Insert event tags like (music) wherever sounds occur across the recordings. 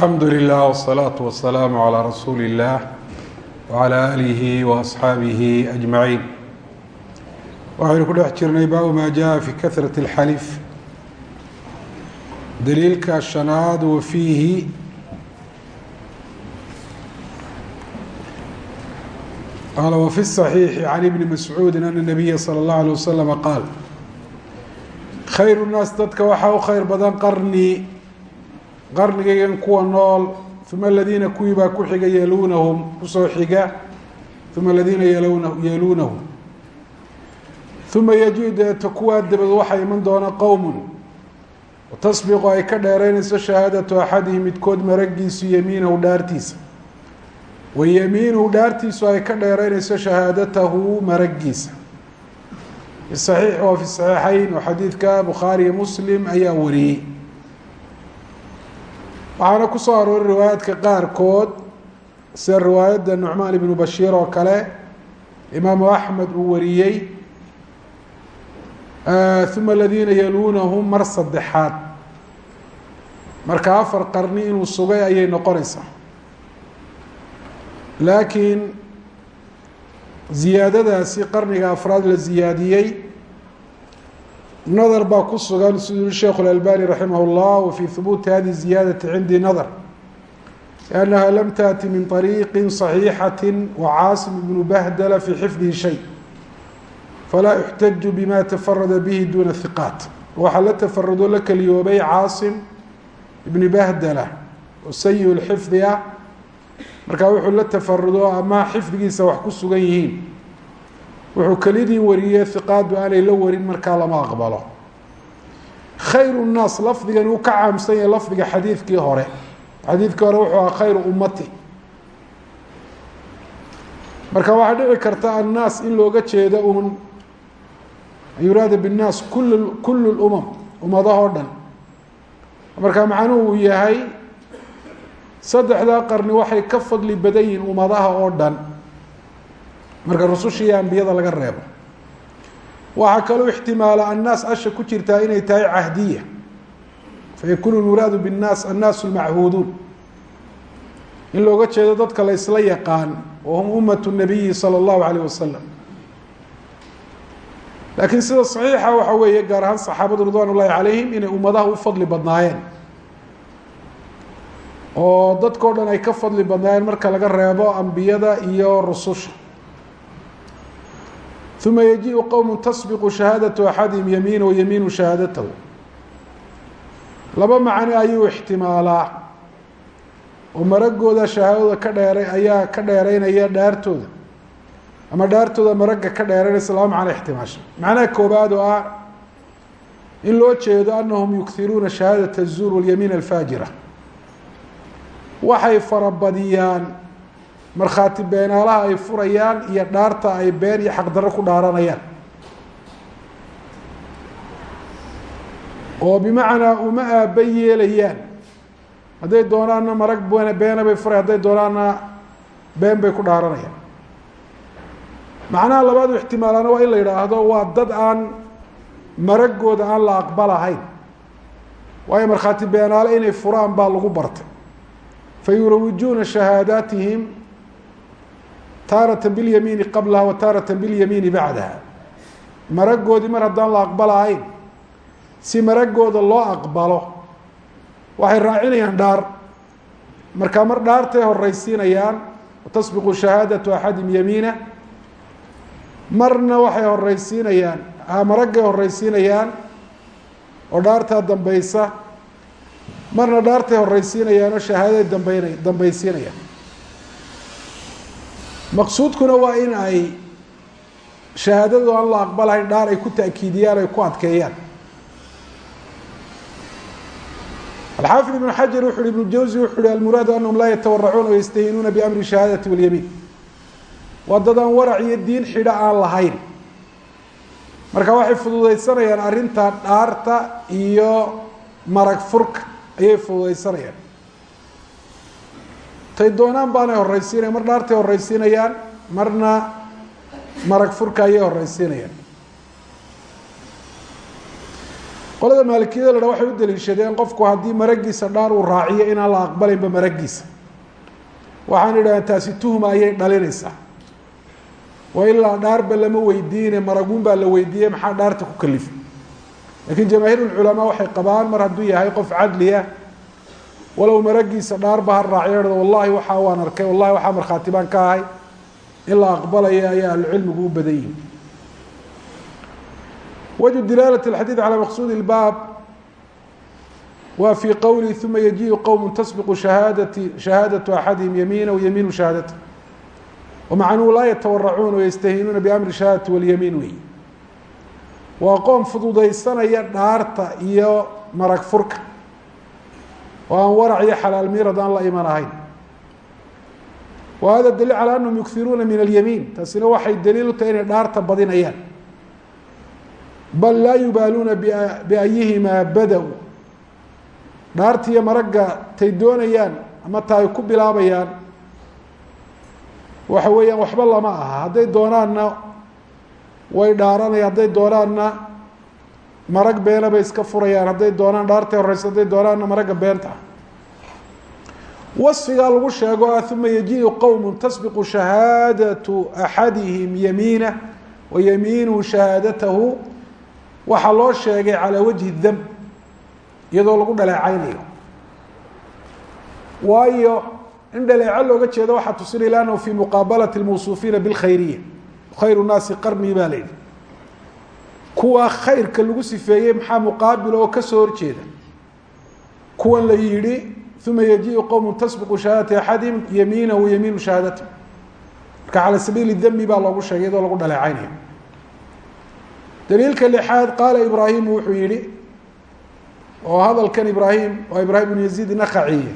alxamdu lilah wالsalaaةu wasalaamu calىa rasuuli اllah wعalى aalihi waasxaabihi ajmaciin waxaynu ku dhex jirnay baabu maa jaءa fi kahraة اlxalif daliilka shanaad wa fiihi qaala wfi الصaxiixi can ibni mascuudi ana الnabiya salى اllah alيه waslama qaal khayr الnaas dadka waxaa u khayr badan qarni qarnigaygan kuwa nool uma aladiina kuwii baa ku xiga yeluunahum ku soo xiga uma aladiina yaluna yeluunahum uma yaji deeto kuwaa dabad waxaa iman doona qowm tasbiqu ay ka dheereynayso shahaadatu axadihim midkood maragiisu yamiinahu dhaartiisa. Wa yamiinuhu dhaartiisu ay ka dheereynayso shahaadatahu maragiisa fi saxiix waa fi saxiixeyn oo xadiidka bukhaariyo muslim ayaa wariyey waxaana ku soo arooray riwaayaadka qaarkood sida riwaayadda nucmaan ibnu bashiir oo kale imaamu axmed uu wariyey uma aladiina yaluunahum mar saddexaad. Marka afar qarni inuu sugay ayay noqonaysaa. Laakiin ziyaadadaasi qarniga afraad la ziyaadiyey nadar baa ku sugan siduu yihi sheikhu اlalbani raximah اllah wa fii hubuuti hadi ziyaadati cindii nadar liannaha lam taأti min طariiqi صaxiixati wacaasim ibnu bahdala fii xifdihi shay falaa yuxtaju bima tafarada bihi duna hiqaat waxaa la tafarudo la keliyoobay caasim ibni bahdala oo sayi lxifdi ah markaa wuxuu la tafarudo ama xifdigiisa wax ku sugan yihiin wuxuu kelidii wariyey hiqaadu aanay la warin markaa lama aqbalo. Khayru nnaas lafdigan uu ka caamsan yahay lafdiga xadiidkii hore. Xadiidkii hore wuxuu ahaa khayru ummati. Marka waxaa dhici karta annaas in looga jeedo uun. Yuraada binnaas kul kulu lumam ummadahoo dhan. Marka macnuhu uu yahay saddexdaa qarni waxay ka fadli badan yihiin ummadaha oo dhan marka rususha iyo ambiyada laga reebo. Waxaa kaloo ixtimaala annaas asha ku jirtaa inay tahay cahdiya. Fayakunu muraadu binnaas annaasu lmachuuduun in looga jeedo dadka la ysla yaqaan wahum ummatu nabiyi sala allahu alayh wasalam laakiin sida saxiixa waxa weeye gaar ahaan saxaabadu ridwan ullahi calayhim inay ummadaha u fadli badnaayeen. Oo dadkao dhan ay ka fadli badnaayeen marka laga reebo ambiyada iyo rususha uma yajiءu qowm tasbiqu shahaadaةu axadihim yamiina wa yamiinu shahaadatahu laba macno ayuu ixtimaalaa oo maragooda shahaadada ka dheeray ayaa ka dheereynaya dhaartooda ama dhaartooda maragga ka dheereynaysa laba macno ixtimaasha macnaha koobaad oo ah in loo jeedo anahum yukiruuna shahaadaة الzuur walyamiin alfaajira waxay farabadiyaan markhaati beenaalaha ay furayaan iyo dhaarta ay been iyo xaqdarro ku dhaaranayaan. oo bimacnaa uma aaba yeelayaan. hadday doonaanna marag been beena bay furayan hadday doonaanna been bay ku dhaaranayaan. macnaha labaadu ixtimaalana waa in la yidhaahdo waa dad aan maragooda aan la aqbalahayn. waayo markhaati beenaale inay furaan baa lagu bartay. fa yurawijuuna shahaadaatihim taarata bilyamiini qablaha wa taarata bilyamiini bacdaha maragoodii mar haddaan la aqbalahayn si maragooda loo aqbalo waxay raacinayaan dhaar. Markaa mar dhaartay horeysiinayaan watasbiqu shahaadatu axadim yamiina. Marna waxay horeysiinayaan maraggay horeysiinayaan oo dhaartaa dambeysa marna dhaartay horeysiinayaan oo shahaadaday dambeyn dambeysiinayaan maqsuudkuna waa in ay shahaadadu aan la aqbalahayn dhaar ay ku ta'kiidiyaan ay ku adkeeyaan. Alxaafid ibnu xajar wuxu uhi ibnu jawsi wuxu uhi almuraadu anahum laa yatawaracuuna wayastahinuuna biamri shahaadati walyamiin waa dadaan warac iyo diin xidho aan lahayn. Marka waxay fududeysanayaan arrinta dhaarta iyo marag furka ayay fududeysanayaan tay doonaan baanay horeysiinayan mar dhaartay horeysiinayaan marna marag furka ayay horeysiinayaan qolada maalikiyada la dha waxay u daliishadeen qofku haddii maragiisa dhaar uu raaciyo inaan la aqbalaynba maragiisa waxaan idhahdeen taasi tuhma ayay dhalinaysaa. Oo ilaa dhaarba lama weydiine maraguun baa la weydiiyey maxaa dhaarta ku kalifay? Lakiin jamaahiir ulculamaa waxay qabaan mar hadduu yahay qof cadliya walow maragiisa dhaarba ha raaciyo hado wallahi waxaa waan arkay wallahi waxaa markhaati baan ka ahay in la aqbalaya ayaa ahlucilmigu u badan yihi wجه dilaalة الxadيiث عalى maqsuud الbاb wa fي qowlhi ثuma yajiء qowm tasبq hahaadati شhahaadaة أxadihim yamiina wyamiinu shahaadata وmacnuhu laa yatawaracuuna وystahiinuuna bأmri shahaadati wاlyamiin wey waa qoom fududaysanaya dhaarta iyo marag furka oo aan warac iyo xalaal miirad aan la iman ahayn. Wa hada daliil calى anahum yukiruuna min اlyamiin taasina waxay daliil u tahay inay dhaarta badinayaan. Bal laa yubaaluuna biayihimaa bada-u dhaartiiyo maragga tay doonayaan ama ta ay ku bilaabayaan waxa weeyaan waxba lama aha. Hadday doonaanna way dhaaranaya hadday doonaanna marag beena bay iska furayaan hadday doonaan dhaartay horeysa hadday doonaanna maragga beenta ah wasfigaa lagu sheego ah uma yajiءu qowm tasbiqu shahaadatu axadihim yamiina wa yamiinuhu shahaadatahu waxaa loo sheegay calىa wajhi dam iyadoo lagu dhaleecaynayo waayo in dhaleeco looga jeedo waxaa tusinaya lannahu fi muqaabalati اlmawsuufiina biاlkhayriya khayru naasi qarni baa la yihi kuwa khayrka lagu sifeeyey maxaa muqaabil oo ka soo horjeeda? Kuwan la yihi uma yajiءu qowm tasbiqu shahaadati axadihim yamiinahu yamiinu shahaadata marka calى sabiili dami baa loogu sheegay iyadoo lagu dhaleecaynayo daliilka lixaad qaala ibraahimu wuxuu yihi oo hadalkan ibraahim waa ibraahim bnu yaziid nakaciye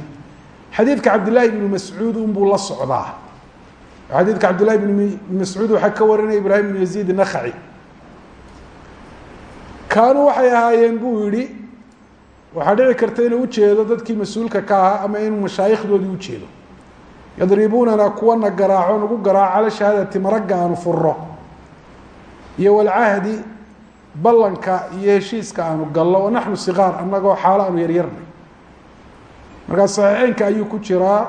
xadiidka cabdillahi bnu mascuud unbuu la socdaa. Xadiidka cabdillahi bn mascuud waxaa ka warinaya ibraahim bnu yaziid nakaci kaanuu waxay ahaayeen buu yihi waxaa dhici karta inuu ujeedo dadkii mas'uulka ka ahaa ama inuu mashaayikhdoodii ujeedo yadribuunana kuwana garaaco nagu garaaco cala shahaadati maragga aanu furo iyo walcahdi ballanka iyo heshiiska aanu gallo wa naxnu sikaar annagoo xaalo aanu yaryarnay markaa saxiixeynka ayuu ku jiraa.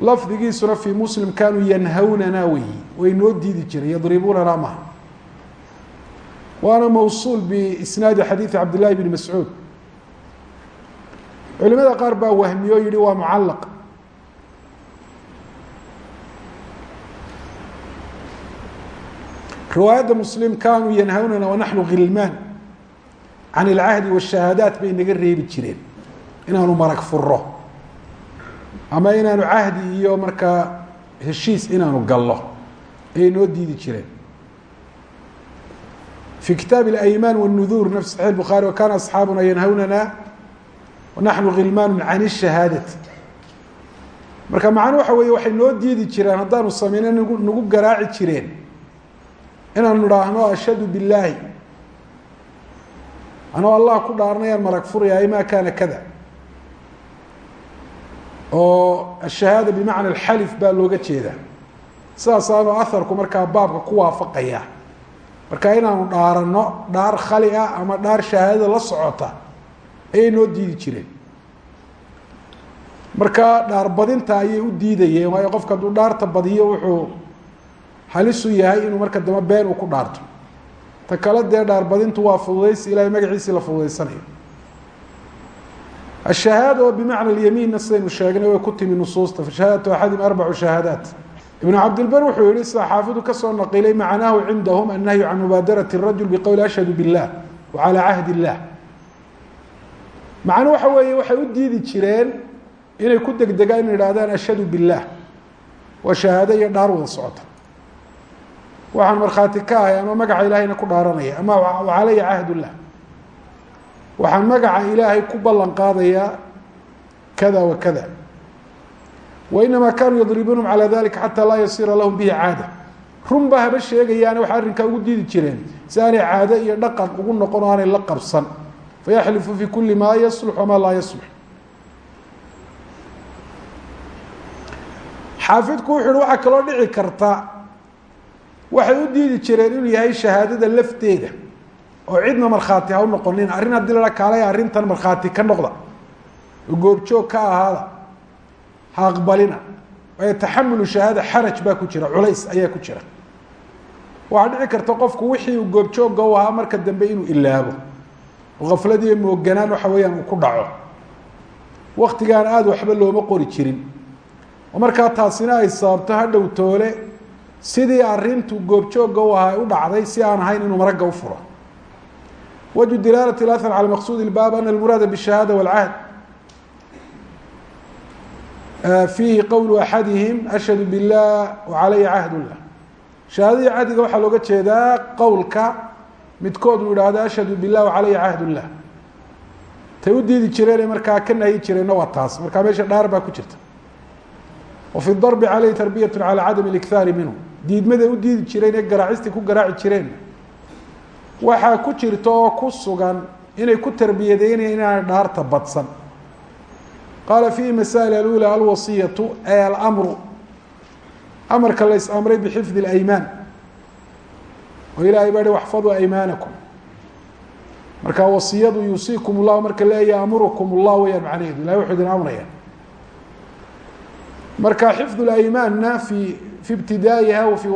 Lafdigiisuna fii muslim kaanuu yanhawnana weyi way noo diidi jireen yadribuunana maha waana mawsuul biisnaadi xadiidi cabd llahi bni mascuud. Culimada qaar baa wahmiyo yihi waa mucalaq riwaayadda muslim kaanuu yanhawnana wanaxnu khilmaan can ilcahdi washahaadaat bay naga reebi jireen inaanu marag furo ama inaanu cahdi iyo markaa heshiis inaanu gallo ayay noo diidi jireen fi kitaab اأyman والnudur nafs صaحيح الbخarي وkana أصxaabuna yanhawnana wanaxnu khilmaan can الشhahaadati marka macnu waxa weeye waxay noo diidi jireen haddaanu sameyna nagu nagu garaaci jireen inaanu idhaahno ashhadu biاllaahi anoo allah ku dhaarnayaan marag furaya ma kana kada oo الشhahaada bimacna اxalif baa looga jeedaa sidaasaanu aharku markaa baabka ku waafaqaya marka inaanu dhaarano dhaar khali ah ama dhaar shahaadada la socota ayay noo diidi jireen marka dhaar badinta ayay u diidayeen waayo qofka hadduu dhaarta badiyo wuxuu halisu yahay inuu marka dambe been uu ku dhaarto. Ta kale dee dhaar badintu waa fududaysi ilahay magaciisii la fududaysanayo. Ashahaada oo bimacna alyamiinna sidaynu sheegnay way ku timi nusuusta. Fashahaadatu axadim arbacu shahaadaat ibn cabdilber wuxuu yihi sida xaafidu ka soo naqilay macnaahu cindahum annahyu can mubaadarati rajul biqowli ashhadu biاllah wa calaa cahdi illah. Macnu waxa weeye waxay u diidi jireen inay ku degdegaan ina ihahdaan ashhadu biاllah waa shahaado iyo dhaar wada socota. Waxaan markhaati ka ahay ama magaca ilaahayna ku dhaaranaya ama calaya cahd waxaan magaca ilaahay ku ballan qaadayaa kada wa kada wainama kanuu yadribuunahum calى dalika xata laa yasira lahum bihi caada run ba haba sheegayaane waxay arrinkaa ugu diidi jireen si aanay caado iyo dhaqan ugu noqon o aanay la qabsan fayaxlifu fi kuli ma yaslux wama laa yaslux xaafidku wuxu uhi waxaa kaloo dhici karta waxay u diidi jireen inuu yahay shahaadada lafteeda oo cidna markhaati ha u noqonin arrin haddii la kaalay arrintan ha aqbalina waayo taxamulu shahaada xaraj baa ku jira culays ayaa ku jira waxaa dhici karta qofku wixii uu goobjoogga u ahaa marka dambe inuu ilaabo oo kafladiiyo mooganaan waxa weeyaan uu ku dhaco waktigaan aada waxba looma qori jirin oo markaa taasina ay sababto hadhow toole sidii arintu goobjoogga u ahaa u dhacday si aan ahayn inuu maragga u furo wجه dilaalة اأثر عalى maqsud الbab أن الmuraada bالشhahaadة والcahd fiihi qowlu axadihim ashhadu biاllah wacalaya cahdullah shahaadadii cahdiga waxaa looga jeedaa qowlka midkood uu yidhaahdo ashhadu bilah wacalaya cahdullah tay u diidi jireenay markaa ka nahyi jireenna waa taas markaa meesha dhaar baa ku jirta wa darbi caleyhi tarbiyatu cala cadami likhaari minhu diidmaday u diidi jireen ee garaacistii ku garaaci jireen waxaa ku jirta oo ku sugan inay ku tarbiyadeynaya dhaarta badsan qaala fiihi masaa'il alula alwasiyatu ay almru amarka la is amray bixifdi اlaymaan oo ilaahay baa hi waxfaduu aymaanakum. Marka wasiyadu yuusiikum llahu marka leeya amurukum llah weyaan macnaheedu. Ilahay wuxuu idin amraya. Marka xifd اlaymaanna fi fi ibtidaa'iha wafi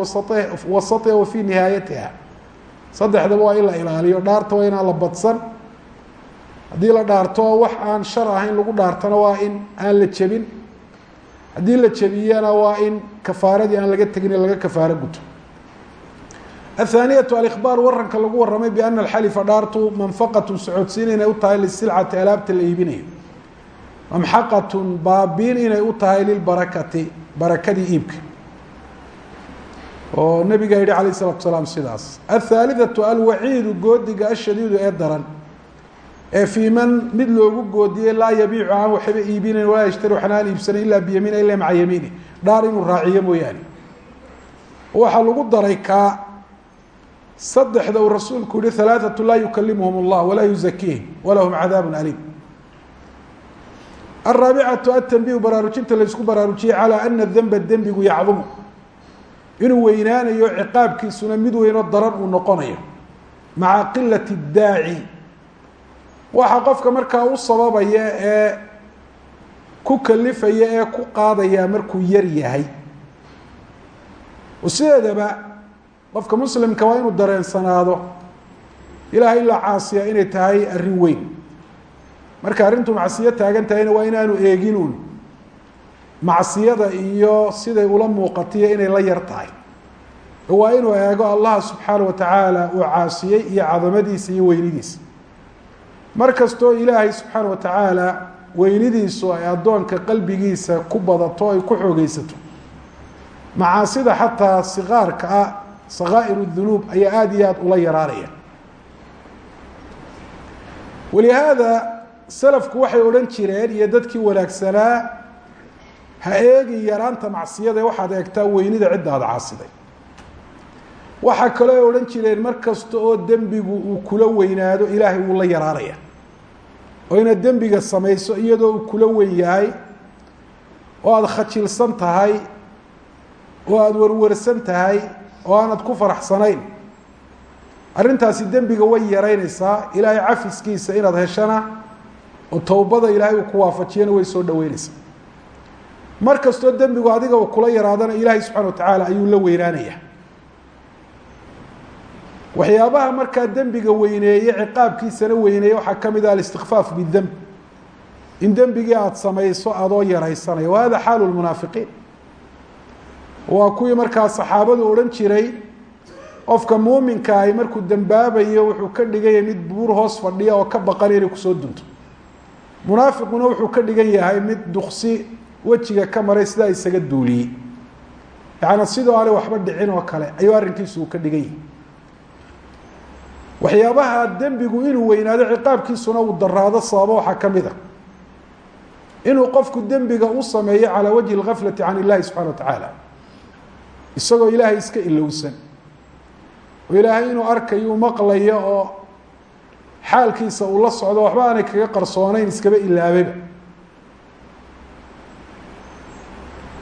wasatiha wafi nihaayatiha. Saddexdaba waa in la ilaaliyo dhaarta waa inaan la badsan haddii la dhaarto wax aan shar ahayn lagu dhaartana waa in aan la jebin. Haddii la jebiyana waa in kafaaradii aan laga tegin laga kafaaro guto. Athaaniyatu alikhbaar waranka lagu warramay biana alxalifa dhaartu manfaqatun socodsiin inay u tahay lisilcati alaabta la iibinayo mamxaqatun baabiin inay u tahay lilbarakati barakadii iibka. Oo nabigaa yidhi alayh salaatu salaam sidaas. Athaalidatu alwaciidu goodiga ashadiidu ee daran ee fii man mid loogu goodiyey laa yabiicu aan waxba iibinayn walaa yashtaru waxna aan iibsanayn ilaa biyamiina ila maca yamiini. Dhaar inuu raaciyo mooyaane. Waxaa lagu daray kaa saddexda uu rasuulku yihi halaathatu laa yukalimuhum اllah walaa yuzakiihim walahum cadaab aliim. Araabicatu atanbihu baraarujinta laysku baraarujiyey calaa ana denba dembigu yacdumu. Inuu weynaanayo ciqaabkiisuna mid weyn oo daran uu noqonayo. Maca qilati daaci waxaa qofka markaa u sababaya ee ku kalifaya ee ku qaadaya markuu yar yahay. Sideedaba qofka muslimka waa inuu dareensanaado ilahay in la caasiya inay tahay arrin weyn. Marka arrintu macsiyo taagan tahayna waa inaanu eeginuun macsiyada iyo siday ula muuqatiyo inay la yar tahay. Waa inuu eego allah subxaana watacaala uu caasiyey iyo cadamadiisa iyo weynidiisa mar kastoo ilaahay subxaana watacaala weynidiisu ay addoonka qalbigiisa ku badato ay ku xoogeysato macaasida xataa sikaarka ah sakaa'ir dunuub ayaa aada iyo aada ula yaraanaya. Walihaada salafku waxay odhan jireen iyo dadkii wanaagsanaa ha eegi yaraanta macsiyada ee waxaad eegtaa weynida cidda caasiday. Waxaa kaloo ay odhan jireen mar kasta oo dembigu uu kula weynaado ilaahay wuu la yaraanaya oo inaad dembiga samayso iyadoo uu kula weyn yahay oo aada khajilsan tahay oo aada warwarsan tahay oo aanad ku faraxsanayn. Arrintaasi dembiga way yaraynaysaa ilaahay cafiskiisa inaad heshana oo towbada ilaahay uu ku waafajiyana way soo dhaweynaysaa mar kastoo dembigu adiga uu kula yaraadana ilaahay subxana watacaala ayuu la weynaanaya waxyaabaha markaa dembiga weyneeye ciqaabkiisana weyneeye waxaa ka mid ah alistikfaaf bidemb in dembigii aada samayso adoo yaraysanaya wa hada xaalu lmunaafiqiin waa kuwii markaa saxaabadu odhan jiray qofka muuminka ahi markuu dembaabayo wuxuu ka dhiganya mid buur hoos fadhiya oo ka baqan inay ku soo dunto. Munaafiquna wuxuu ka dhigan yahay mid duksi wejiga ka maray sidaa isaga duuliyey. Yaani sidoo aanay waxba dhicin oo kale ayuu arrinkiisu uu ka dhigan yahay waxyaabaha dembigu inuu weynaado ciqaabkiisuna uu daraado sababo waxaa ka mid a inuu qofku dembiga u sameeyo calaa wajhi اlgaflati can illahi subxana wa tacaala isagoo ilaahay iska ilowsan oo ilaahay inuu arkayo u maqlayo oo xaalkiisa uu la socdo waxba aanay kaga qarsoonayn iskaba ilaabayba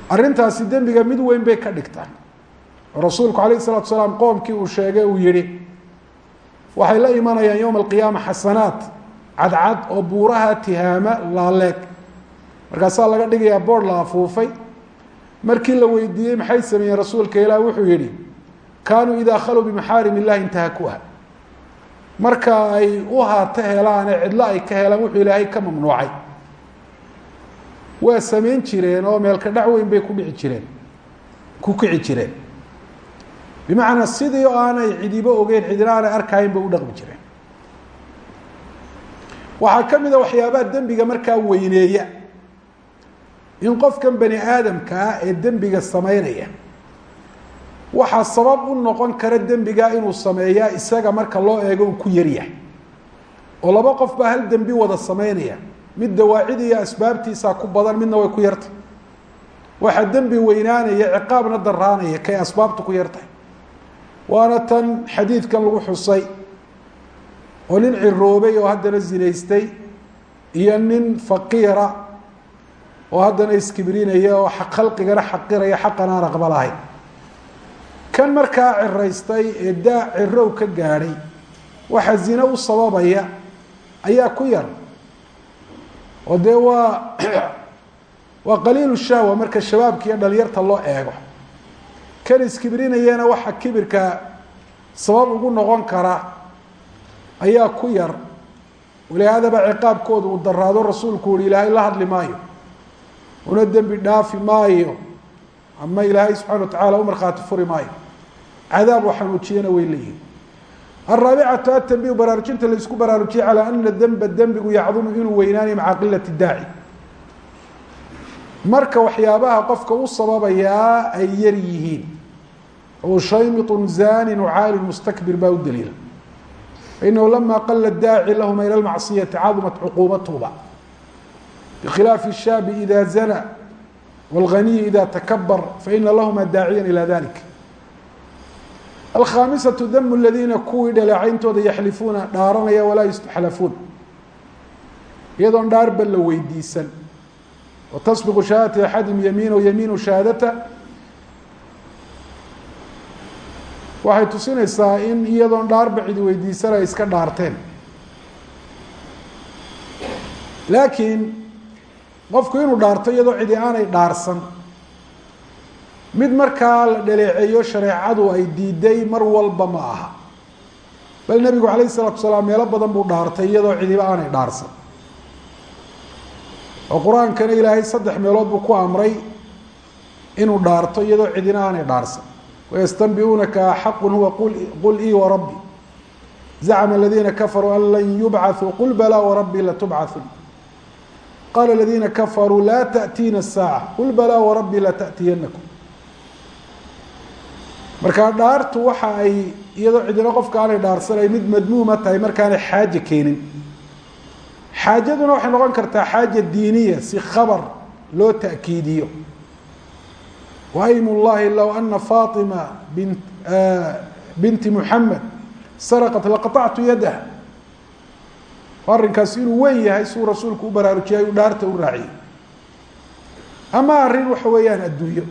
arrintaasi dembiga mid weyn bay ka dhigtaa oo rasuulku alayh الsalatu salaam qoomkii uu sheegay uu yihi waxay la imanayaan yowma alqiyaama xasanaat. Cadcad oo buuraha tihaama laaleeg markaasaa laga dhigayaa boord la afuufay. Markii la weydiiyey maxay sameeyeen rasuulka ilaah? Wuxuu yihi kaanuu idaa khaluu bimaxaarim illahi intahakuha marka ay u haato helaane cidlo ay ka helaan wuxuu ilaahay ka mamnuucay. Waa samayn jireen oo meelka dhac weyn bay ku dhici jireen. Ku kici jireen bimacnaa sidii oo aanay cidibo ogeyn cidina aanay arkahayn bay u dhaqmi jireen waxaa ka mid a waxyaabaha dembiga markaa weyneeya. In qofkan bani aadamka ah ee dembiga samaynaya waxaa sabab u noqon kara dembigaa inuu sameeyaa isaga marka loo eego uu ku yaryahay oo laba qof baa hal dembi wada samaynaya. Mid dawaacida iyo asbaabtiisaa ku badan midna way ku yartay. Waxaa dembi weynaanaya ciqaabna daraanaya kay asbaabtu ku yartahay waana tan xadiidkan lagu xusay oo nin ciroobay oo haddana zinaystay iyo nin faqiira oo haddana iskibrinaya oo khalqigana xaqiraya xaqan aan aqbalahayn kan markaa ciraystay ee daa cirow ka gaadhay waxa zine u sababaya ayaa ku yar. Oo dee waa (clears throat) waa qaliilu shahwa marka shabaabka iyo dhalinyarta loo eego kan iskibrinayana waxa kibirka sabab ugu noqon kara ayaa ku yar. Walihaadaba ciqaabkooda uu daraado rasuulku uhi ilaahay la hadli maayo. Una dembi dhaafi maayo. Ama ilaahay subxana wa tacala u markhaati furi maayo. Cadaab oo xanuujiyana way leeyihiin araabicatu atanbihu baraarujinta la isku calaa ana demba dembigu yacdumu inuu weynaanayo maca qilati daaci. Marka waxyaabaha qofka u sababayaa ay yar yihiin oo shaymitun zanin caalin mustakbir baa u daliila fainahu lama qala daaci lahuma ila lmacsiyati cadumat cuquubatuba bkhilaafi الshaabi ida zana wاlganiyi ida takabar faina lahuma daaciya ilى dalik alkhaamisatu dam ladiina kuwii dhaleecayntooda yaxlifuuna dhaaranaya walaa yustaxlafuun iyadoon dhaarba la weydiisan watasbiqu shahaadati axadim yamiin yamiinu shahaadata waxay tusinaysaa in iyadoon dhaarba cidi weydiisan ay iska dhaarteen. Laakiin qofku inuu dhaarto iyadoo cidi aanay dhaarsan mid markaa la dhaleeceeyo shareecadu ay diiday mar walba ma aha. Bal nebigu calayh isalaatu salaam meelo badan buu dhaartay iyadoo cidiba aanay dhaarsan. Oo qur'aankana ilaahay saddex meelood buu ku amray inuu dhaarto iyadoo cidina aanay dhaarsan wayastanbiuunaka xaqun huwa qul ii warabbi zacma aladiina kafaruu an lan yubcaثuu qul balaa warabbii latubcaثun qala aladiina kafaruu laa taأtiina الsaaca qul balaa warabbii latأtiyanakum markaa dhaartu waxa ay iyadoo cidina qofka aanay dhaarsanay mid madmuuma tahay markaanay xaaje keenin xaajaduna waxay noqon kartaa xaaja diiniya si khabar loo ta'kiidiyo waym llahi low ana faطima bin binti muxamed saraqat laqaطactu yadaha arrinkaas inuu weyn yahay siuu rasuulku u baraarujiyay u dhaarta u raaciyey ama arrin waxa weeyaan adduunyo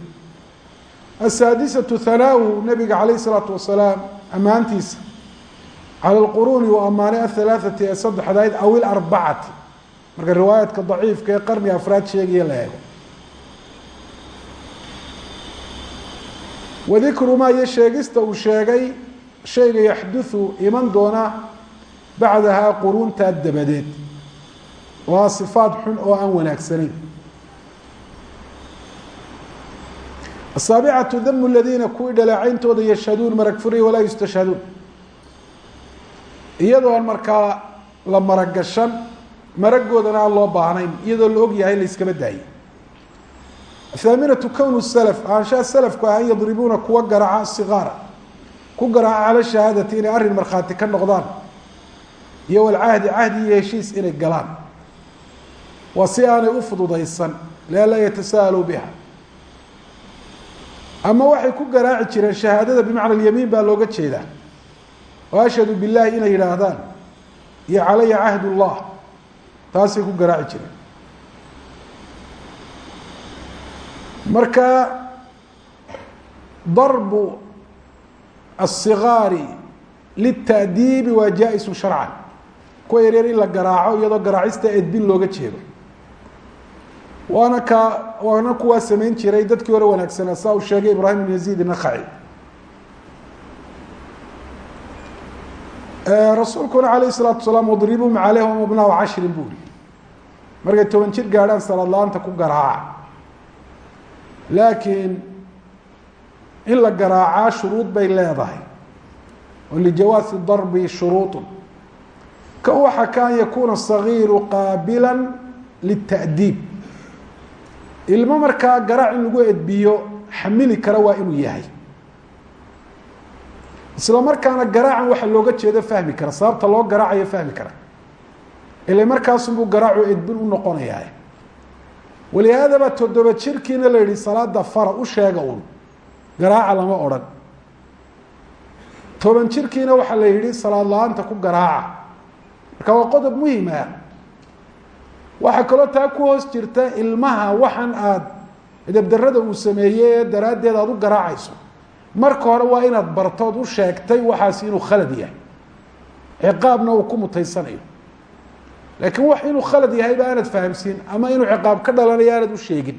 asaadisatu hanaawu nabiga calayh isalaatu wasalaam ammaantiisa cala lquruuni uu ammaanay ahalaaثati ee saddexdayd aw ilarbacati marka riwaayaadka daciifka ee qarni afraad sheegaya la eego Wadikru maa iyo sheegista uu sheegay shayga yaxduthu iman doona bacdahaa quruuntaa dabadeed waa sifaad xun oo aan wanaagsanayn asaabicatu damu ladiina kuwii dhaleecayntooda yashhaduun marag furiy walaa yustashhaduun iyadoon markaa la maragashan maragoodana aan loo baahnayn iyadoo la og yahay la iskaba daayay athaaminatu kownu salaf ahaanshaha salafku ah an yadribuuna kuwa garaaca sigaara ku garaaca cala shahaadati inay arrin markhaati ka noqdaan iyo walcahdi cahdi iyo heshiis inay galaan. Waa si aanay u fududaysan lianlaa yatasa'aluu biha. Ama waxay ku garaaci jireen shahaadada bimacna alyamiin baa looga jeedaa. Oo ashhadu billahi inay yidhaahdaan iyo calaya cahd ullah taasay ku garaaci jireen marka darbu الصigaari lita'diibi waa jaa-isu sharcan kuwa yaryar in la garaaco iyadoo garaacista edbin looga jeedo waana ka waana kuwaa samayn jiray dadkii hore wanaagsanaa saa uu sheegay ibraahim ibn yaziid inakhaci rasuulkuna alayh الsalaatu salaam wadribum calayhum abnaa cashrin bu uri markay toban jir gaadhaan salaad la-aanta ku garaaca laakiin in la garaacaa shuruud bay leedahay oo lijawaasi darbi shuruuط ka waxa ka an yakuuna sagiiru qaabila lita'diib ilmo markaa garaac in lagu edbiyo xamili kara waa inuu yahay. Isla markaana garaacan waxa looga jeedo fahmi kara sababta loo garaacayo fahmi kara. Ila markaasunbuu garaacu edbin u noqonayaa walihaadaba toddoba jirkiina la yihi salaada fara u sheega un garaaca lama odhan toban jirkiina waxaa la yihi salaad la'aanta ku garaaca marka waa qodob muhiim ah waxaa kaloo taa ku hoos jirta ilmaha waxan aada edabdarada uu sameeyey ee daraaddeed aada u garaacayso marka hore waa inaad bartood u sheegtay waxaas inuu khalad yahay ciqaabna uu ku mutaysanayo laakiin wax inuu khalad yahayba aanad fahamsiin ama inuu ciqaab ka dhalanayo aanad u sheegin.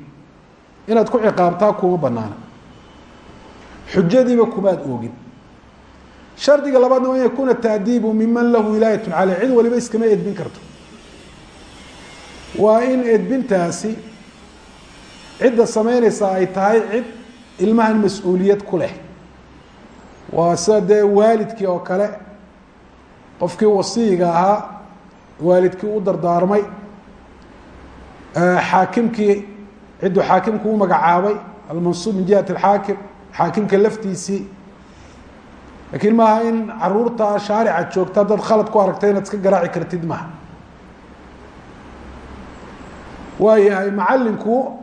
Inaad ku ciqaabtaa kuma banaana xujadiiba kumaad oogin. Shardiga labaadna waa in yakuuna taadiibu miman lahu wilaayat caleyh cid waliba iskama edbin karto. Waa in edbintaasi cidda samaynaysaa ay tahay cid ilmahan mas'uuliyad ku leh. Waa sida dee waalidkii oo kale qofkii wasiyiga ahaa waalidkii u dardaarmay xaakimkii cidduu xaakimku u magacaabay almansuub min jihati alxaakim xaakimka laftiisii. Lakiin maaha in carruurta shaarica joogta dad khalad ku aragtay inaad iska garaaci kartid maaha waayahay macalinku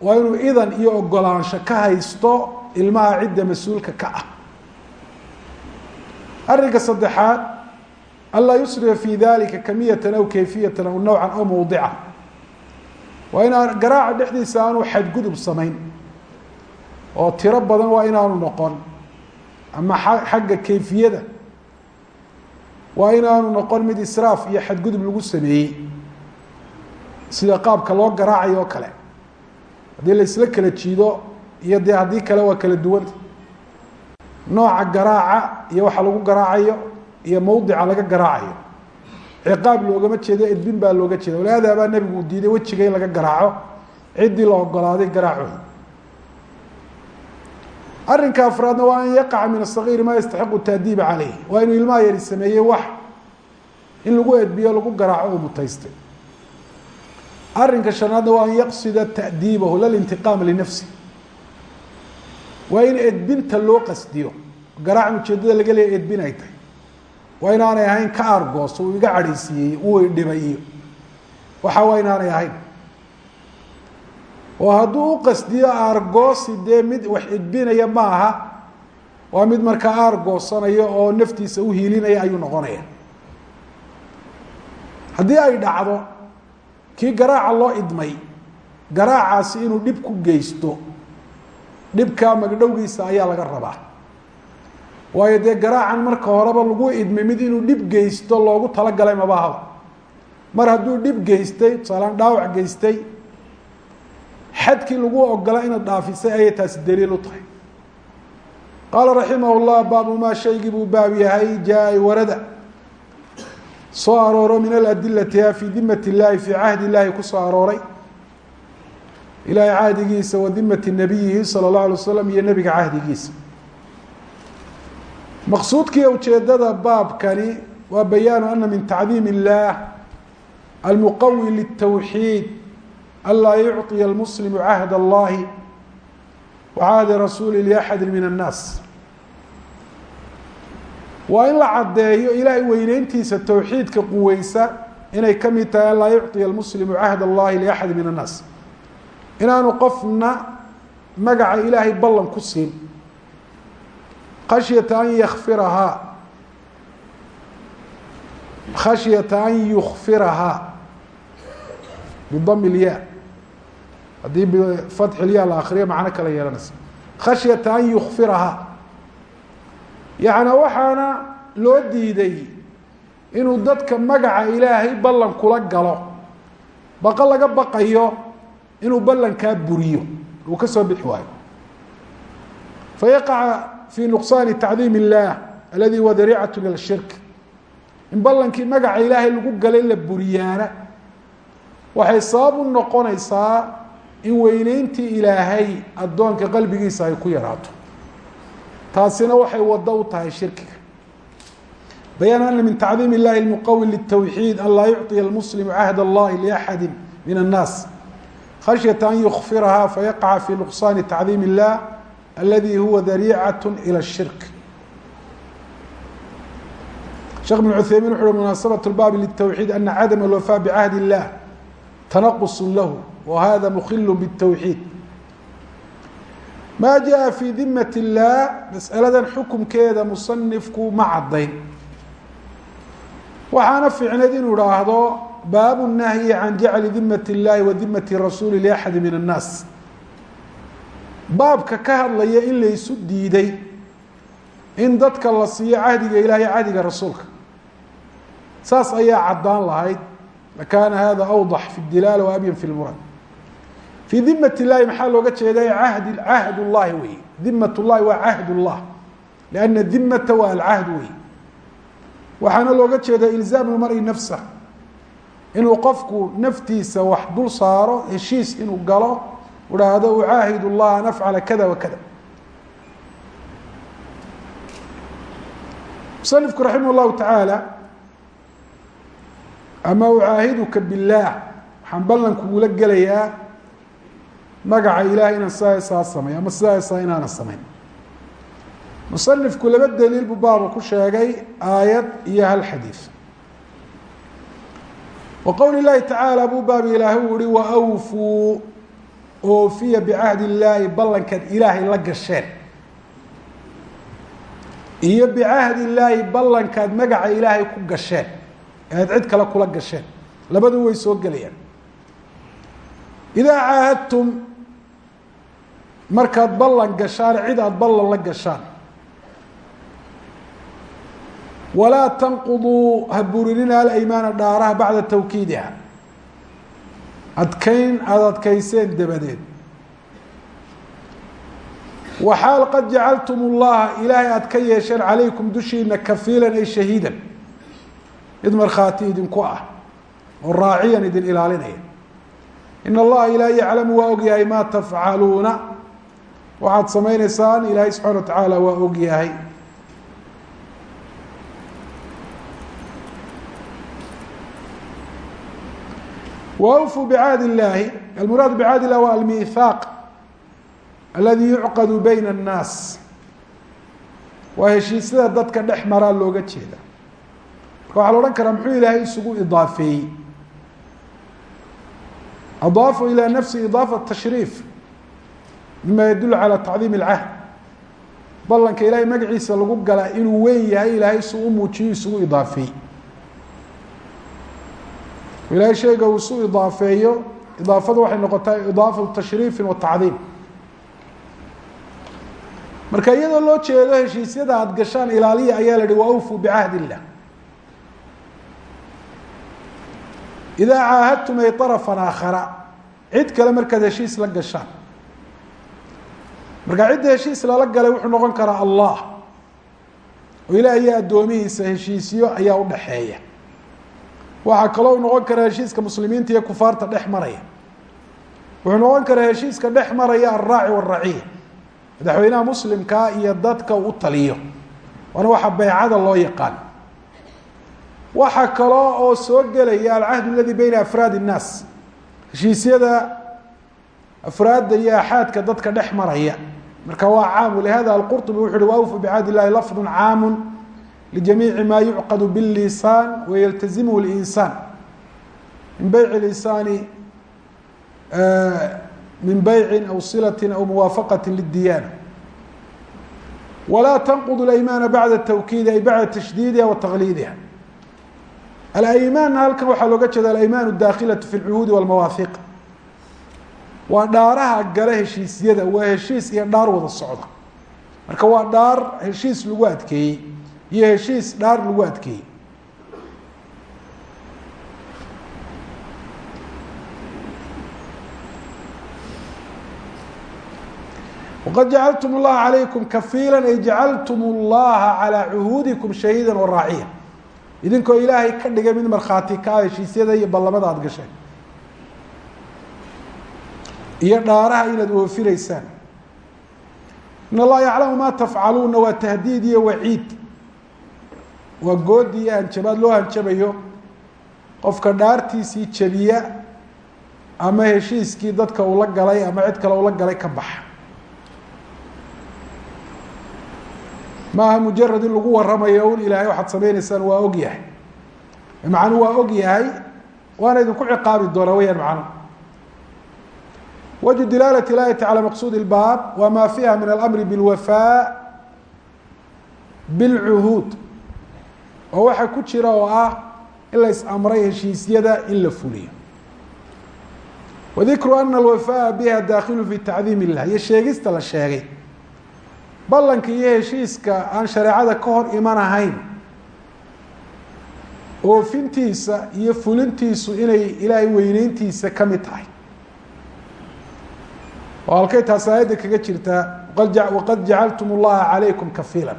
waa inuu idan iyo ogolaansho ka haysto ilmaha cidda mas'uulka ka ah. Arrinka saddexaad anlaa yusrifa fi dalika kamiyatan aw kayfiyatan aw nowcan aw mawdica waa inaan garaaca dhexdiisa aanu xadgudub samayn oo tiro badan waa inaanu noqon ama xagga kayfiyada waa inaanu noqon mid israaf iyo xadgudub lagu sameeyey sida qaabka loo garaacayo oo kale haddii la isla kala jiido iyo dee haddii kale waa kala duwanta nooca garaaca iyo waxa lagu garaacayo iyo mawdica laga garaacayo. Ciqaab loogama jeedo edbin baa looga jeeda walihaada baa nebigu uu diiday wejiga in laga garaaco ciddii la ogolaaday garaacooda arrinka afraadna waa an yaqaca min asagiiri maa yastaxiqu taadiiba caleyh waa inuu ilmaha yari sameeyey wax in lagu edbiyo lagu garaaco uu mutaystay. Arrinka shanaadna waa an yaqsida ta'diibahu lalintiqaama linafsi. Waa in edbinta loo qasdiyo. Garaacan ujeedada laga leeya edbin ay tahay waa inaanay ahayn ka aargoos uu iga cadhaysiiyey uu idhibay iyo waxa waa inaanay ahayn. Oo hadduu u qasdiyo aargoosi dee mid wax edbinaya ma aha waa mid markaa aargoosanayo oo naftiisa u hiilinaya ayuu noqonaya. Haddii ay dhacdo kii garaaca loo idmay garaacaasi inuu dhib ku geysto dhibkaa magdhowgiisa ayaa laga rabaa waayo dee garaacan marka horeba lagu idmay mid inuu dhib geysto loogu talagalay mabaaha mar hadduu dhib geystay tusaalaan dhaawac geystay xadkii lagu ogola inaad dhaafisay ayay taasi daliil u tahay. Qaala raximah llah baabu maa shaygii buu baab yahay jaa-i warada. Soo arooro min aladilatiha fii dimat illaahi fii cahdi illaahi ku soo arooray. Ilaahay cahdigiisa wa dimati nabiyihi sala اllah alay waslam iyo nebiga cahdigiisa maqsuudkii ujeedada baabkani waa bayaanu ana min tacdiim illah almuqawi litawxiid anlaa yucطiya almuslimu cahd allahi wa cahdi rasuuli liaxadi min annaas. Waa in la caddeeyo ilaahay weyneyntiisa towxiidka quweysa inay ka mid tahay an laa yucطiya almuslimu cahd allahi liaxadi min annaas. Inaanu qofna magaca ilaahay ballan ku siin khashyata an yakfirahaa khashyata an yukfirahaa bidami lya. Haddii bifatxi lya la akriyo macno kala yeelanaysa. Khashyata an yukfirahaa yacnaa waxaana loo diiday inuu dadka magaca ilaahay ballan kula galo. Baqo laga baqayo inuu ballankaa buriyo. Uu ka soo bixi waayo fi nuqsaani tacdiim illah aladi huwa dariicat ila shirk in ballankii magaca ilaahay lagu galay la buriyaana. Waxay sabab u noqonaysaa in weyneyntii ilaahay addoonka qalbigiisa ay ku yaraato. Taasina waxay wado u tahay shirkiga. Bayaan ana min tacdiim illahi lmuqawil litawxiid an laa yucطiya almuslimu cahd allahi liaxadi min annaas. Khashyata an yukfiraha fayaqaca fi nuqsaani tacdiim illah aladi huwa dariicat ilى shirk sheekh بن cuthaymin wuxu uhi munaasabaة اlbaabi lلtwxiid ana cadam اlwafaa bcahd الlah tanaqus lahu wa hada mukil bالtwxiid ma jaءa fi dimat الlah masaladan xukumkeeda musanifku ma cadayn waxaana fiicneyd inuu haahdo baab الnahyi can jacli dimat الlahi wa dimat rasuuli لaxadi min الnaas baabka ka hadlaya in laysu diiday in dadka la siiyo cahdiga ilahay cahdiga rasuulka. Saas ayaa caddaan lahayd. Lakaana hada awdax fi dilaala waabyan fi lmuraad fii dimat llahi maxaa looga jeeday ahd cahd llahi wey. Dimat llahi waa cahd llah lana dimata waa alcahd wey. Waxaana looga jeedaa ilzaam lmari nafsa. Inuu qofku naftiisa wax dul saaro heshiis inuu galo haahdo ucaahid اllah an afcala kada wa kada musanifku raximah اllahu tacaala ama ucaahiduka biاllaah waxaan ballankugula gelayaa magaca ilahay inaan sidaa saa samay ama sidaa saa inaana samayn musanifku laba daliil buu baaba ku sheegay aayad iyo hal xadiid wa qowli اllahi tacaala buu baab ilaahay u ihi waawfuu oofiya bicahdi illaahi ballankaad ilaahay la gasheen. Iyo bicahdi illaahi ballankaad magaca ilaahay ku gasheen. Ead cid kale kula gasheen. Labadu way soo gelayaan. Idaa caahadtum markaad ballan gashaan cid aada ballan la gashaan. Walaa tanquduu ha burinina alaymaana dhaaraha bacda tawkiidiha adkayn aada adkayseen dabadeed. Waxaal qad jacaltum اllaha ilaahay aada ka yeesheen calaykum dushiina kafiilan ay shahiidan. Mid markhaati idinku ah oo raaciyan idin ilaalinaya. In allaha ilaah yaclamu waa ogyahay maa tafcaluuna waxaad samayneysaan ilaahay subxana wa tacaala waa ogyahay wawfuu bicaad illaahi almuraadu bicaad illah waa almiihaaq aladii yucqadu bayna annaas waa heshiisyada dadka dhex maraa looga jeeda marka waxaa la odhan karaa muxuu ilaahay isugu idaafeeyey adaafu ilaa nafsi idaafa tashriif mima yadulu calaa tacdiim alcahd ballanka ilaahay magaciisa lagu galaa inuu weyn yahay ilaahay su u muujiyo ilahay shayga uu isu idaafeeyo idaafadu waxay noqotaa idaafa tashriifi wa tacdiim. Marka iyadoo loo jeedo heshiisyada aada gashaan ilaaliya ayaa la yihi bicahd illah idaa caahadtum ay طarafan aakhara cid kale markaad heshiis la gashaan. Marka cidda heshiis lala galay wuxuu noqon karaa allah. Oo ilaah iyo addoomihiisa heshiisyo ayaa udhaxeeya waxaa kaloo noqon kara heshiiska muslimiinta iyo kufaarta dhex maraya. Wuxuu noqon karaa heshiiska dhex maraya alraaci waraciya madaxweynaha muslimkaa iyo dadka u taliyo. Waana waxa baycada loo yaqaan. Waxaa kaloo oo soo gelaya alcahd aladi beyna afraad innaas heshiisyada afraadda iyo axaadka dadka dhex maraya. Marka waa caam walihada alqurطubi wuxu uhi wa awfu bicahd illahi lafdu caamu ljamiici ma yucqad bاlisaan wayaltazimhu اlinsaan min beyc اlinsaani min beyci aw silati aw muwaafaqati lidiyana walaa tanqud اlaymaana bacda tawkiidi ay bacda tashdiidiha wa taqliidiha alaymaan halkan waxaa looga jeeda alaymaan اdaakhilaةu fi اlcuhuudi wاlmawaahiq waa dhaaraha gala heshiisyada waa heshiis iyo dhaar wada socda marka waa dhaar heshiis lagu adkeeyey iyo heshiis dhaar lagu adkeeyey wqad jacaltum اllaha calaykum kafiila ay jacaltum اllaha calىa cuhuudikum shahiida waraaciya idinkoo ilaahay ka dhigay mid markhaati ka a heshiisyada iyo ballamada aada gasheen iyo dhaaraha inaad oofinaysaan in allaha yaclamu ma tafcaluuna waa tahdiid iyo waciid waa goodi iyo hanjabaad loo hanjabayo qofka dhaartiisii jabiya ama heshiiskii dadka uu la galay ama cid kale ula galay ka baxa maaha mujarad in lagu waramayo un ilaahay waxaad sameyneysaan waa og yahay macnuu waa og yahay waana idinku ciqaabi doonaa weyaan macnuhu wجه dilaalة الآية عalى maqsud الbاb wa ma fiha min الأmr bالwafاء bالcuhuud oo waxaa ku jira oo ah in la isamray heshiisyada in la fuliyo. Wadikru ana alwafaa biha daakhilu fi tacdiim illah iyo sheegista la sheegay. Ballanka iyo heshiiska aan shareecada ka hor iman ahayn oofintiisa iyo fulintiisu inay ilaahay weyneyntiisa ka mid tahay. Oo halkay taas aayadda kaga jirtaa waqad jacaltum اllaha calaykum kafiila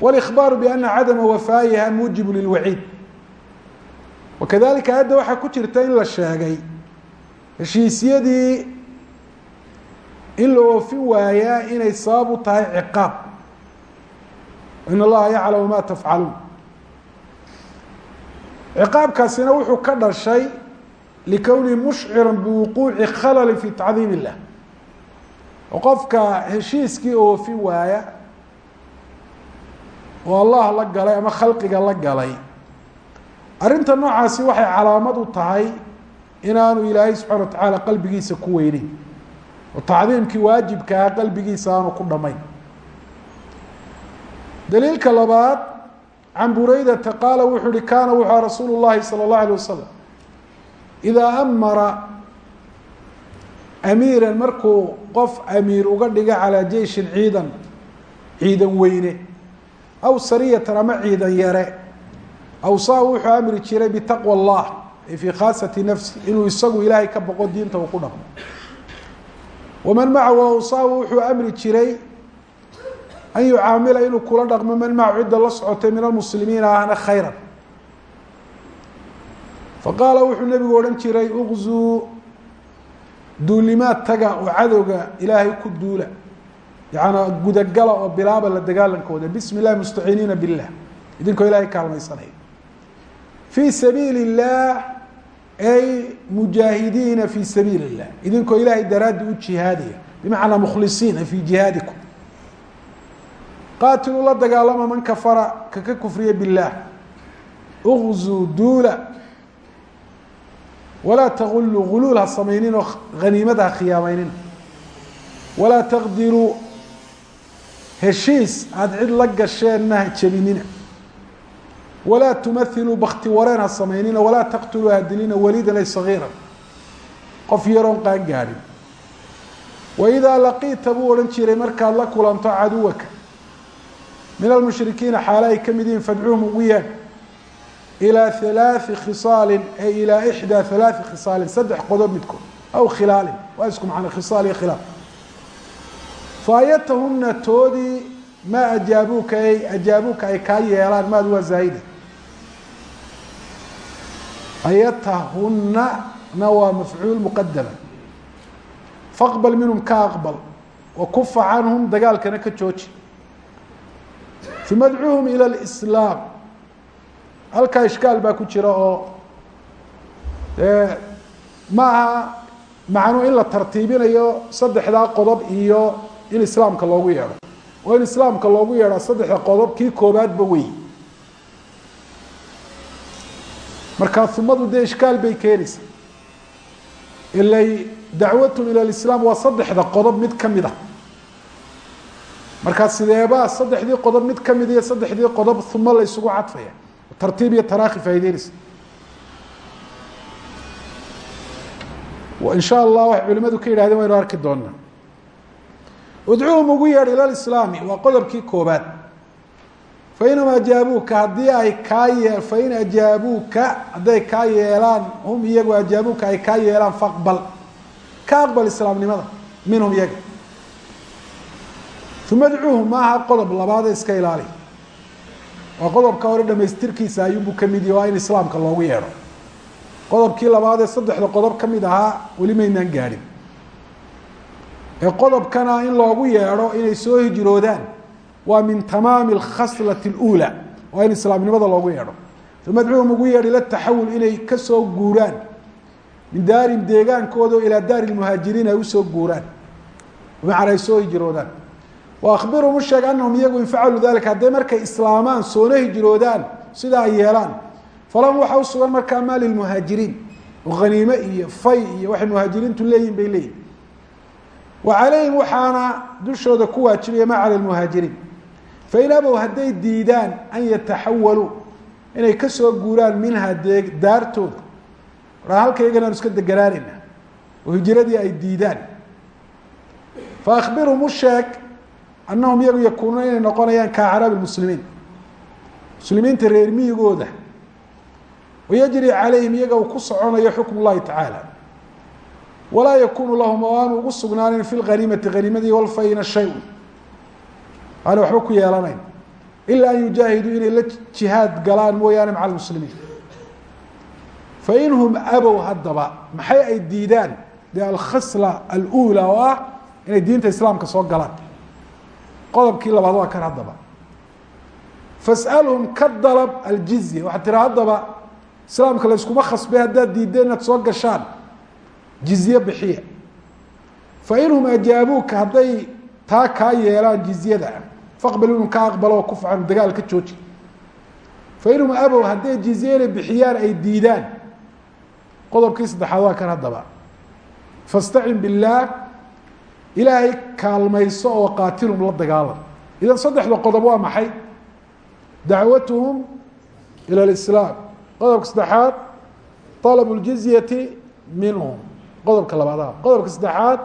wاlإkhbaaru bأna cadama wafaayiha muujibu lilwaciid wakadalika aayadda waxaa ku jirta in la sheegay heshiisyadii in la oofin waayaa inay sabab u tahay ciqaab in allaha yaclamu ma tafcaluun ciqaabkaasina wuxuu ka dhashay likownihi mushcira biwuquuci khalali fi tacdiim illah oo qofka heshiiskii oofin waaya oo allah la galay ama khalqiga la galay. Arrinta noocaasi waxay calaamad u tahay inaanu ilaahay subxaana watacaala qalbigiisa ku weyneyn oo tacdiimkii waajibkaa ah qalbigiisa aanu ku dhammayn daliilka labaad can buraydata qaala wuxuu uhi kaana wuxua rasuulu llahi sala اllahu alيh wasalam idaa amara amiiran markuu qof amiir uga dhiga calaa jeyshin ciidan ciidan weyne aw sariyatan ama ciidan yare. Awsaa wuxuu amri jiray bitaqwa اllah ay fii khaasati nafsi inuu isagu ilaahay ka boqo diinta uu ku dhaqmo. Waman macahu awsaa wuxuu amri jiray an yucaamila inuu kula dhaqmo man macahu cidda la socotay min almuslimiina ahna khayra faqaala wuxuu nebigu odhan jiray uqzuu duulimaad taga oo cadowga ilaahay ku duula yaana gudagala oo bilaaba la dagaalankooda bismi اllahi mustaciiniina billah idinkoo ilahay kaalmaysanaya fii sabiili اllah ay mujaahidiina fi sabiili اllah idinkoo ilaahay daraaddi u jihaadaya bimacnaa mukhlisiina fi jihaadikum qaatiluu la dagaalama man kafara kaka kufriya biاllah uqzuu duula walaa taguluu guluul ha samaynin oo haniimada ha khiyaameynina walaa taqdiruu heshiis aada cid la gasheenna ha jebinina walaa tumathiluu bakti wareen ha samaynina walaa taqtuluu ha dilina walidan ay sagiiran qof yaroon qaan gaadhin waidaa laqiita buu odhan jiray markaad la kulanto caduwaka. Min almushrikiina xaale ay ka mid yihiin fadcuuhum ugu yeedh ilaa halaaثi khisaalin ay ilaa ixdaa halaaثi khisaalin saddex qodob midkood aw khilaalin. Waa isku macna khisaal iyo khilaaf faayatahuna toodii maa ajaabuuka ay ajaabuuka ay kaa yeelaan maad waa zaahida ayatahuna na waa mafcuul muqadama faqbal minhum ka aqbal. Wa kufa canhum dagaalkana ka jooji. Uma ilى اlislaam halkaa ishkaal baa ku jira oo ma aha in la tartiibinayo saddexdaa qodob iyo in islaamka loogu yeedho. Oo in islaamka loogu yeedha saddexda qodob kii koobaadba wey markaa umadu dee ishkaal bay keenaysaa. Ilay dacwatum ila lislaam waa saddexda qodob mid ka mid ah. Markaa sideebaa saddexdii qodob mid ka mid iyo saddexdii qodob uma la cadfaya? Tartiib iyo taraakhi faa'ideynaysa in sha allah waxay culimadu ka yidhahdeen waynu arki doonaa udcuuhum ugu yeedh ila lislaami waa qodobkii koobaad. Fainhum ajaabuuka haddii ay kaa yee fain ajaabuuka hadday kaa yeelaan hum iyagu ajaabuuka ay kaa yeelaan faqbal. Ka aqbal islaamnimada minhum iyaga. Uma dcuuhum maaha qodob labaadee iska ilaali. Waa qodobka hore dhamaystirkiisa ayuunbuu ka mid yahi waa in islaamka loogu yeedho. Qodobkii labaad ee saddexda qodob ka mid ahaa weli maynaan gaadhin ee qodobkana in loogu yeedho inay soo hijroodaan waa min tamaami alkhaslati اlأuulى waa in islaamnimada loogu yeedho uma dcuuhum ugu yeedh ila taxawul inay kasoo guuraan min daarin deegaankooda ilaa daari lmuhaajiriin ay usoo guuraan bimacnaa ay soo hijroodaan wa akhbirhum u sheeg anahum iyagu in facaluu dalika hadday markay islaamaan soona hijroodaan sidaa ay yeelaan falahum waxaa usugan markaa maa lilmuhaajiriin oo haniime iyo fay iyo waxay muhaajiriintu leeyihin bay leeyihin wa calayhim waxaana dushooda ku waajibaya maa cala lmuhaajiriin fain abow hadday diidaan an yataxawaluu inay ka soo guuraan minha daartooda. Waraa halkaygana aanu iska deganaanayna oo hijiradii ay diidaan. Fa akhbirhum u sheeg annahum iyagu yakuunuuna inay noqonayaan ka acraabi muslimiin muslimiinta reer miyigooda wayajri calayhim uu ku soconayo xukm اllahi tacaala walaa yakunu lahuma waanu ugu sugnaanayn fi lghaniimati haniimadii walfayna shay-u aana ku yeelanayn ilaa an yujaahiduu la jihaad galaan mooyaane maca almuslimiin. Fainhum abow haddaba maxay ay diidaan? Dee alkhasla alula oo ah inay diinta islaamka soo galaan. Qodobkii labaad waa kan haddaba. Fasalhum ka dalab aljizya waxaad tiraa islaamka layskuma khasbay haddaad diideen inaad soo gashaan jizye bixiya fainhum ajaabuuka hadday taa kaa yeelaan jizyada faqbal inuu ka aqbalo oo kufcan dagaal ka jooji fainhum abow hadday jizye inay bixiyaan ay diidaan qodobkii saddexaad waa kan haddaba fastacin billaah ilaahay kaalmayso oo qaatilhum la dagaalam idan saddexda qodob waa maxay dacwatuhum ilى اlislaam qodobka saddexaad طalb اljizyati minhum qodobka labaadaha qodobka saddexaad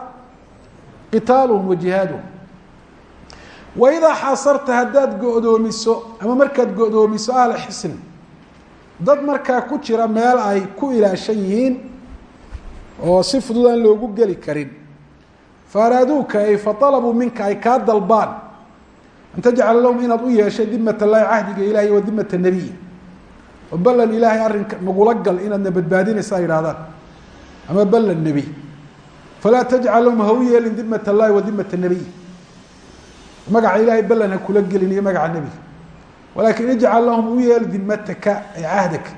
qitaaluhum wa jihaaduhum. Waidaa xaasarta go-doomiso ama markaad go-doomiso ahla xisn dad markaa ku jira meel ay ku ilaashan yihiin oo si fudud aan loogu geli karin faaraaduuka ay faطalabuu minka ay kaa dalbaan. An tajcala lahum inaad u yeeshay dimat اllahi cahdiga ilahi wa dimat nebiy oo ballan ilaahay arrinka nagula gal inaadna badbaadinaysa ay ama nebi. Falaa tajcal lahum ha u yeelin اllahi wa dimat nebiy magaca ilahay ballan ha kula gelin iyo magaca nebiga walakin ijcal lahum u yeel dimataka ay cahdaka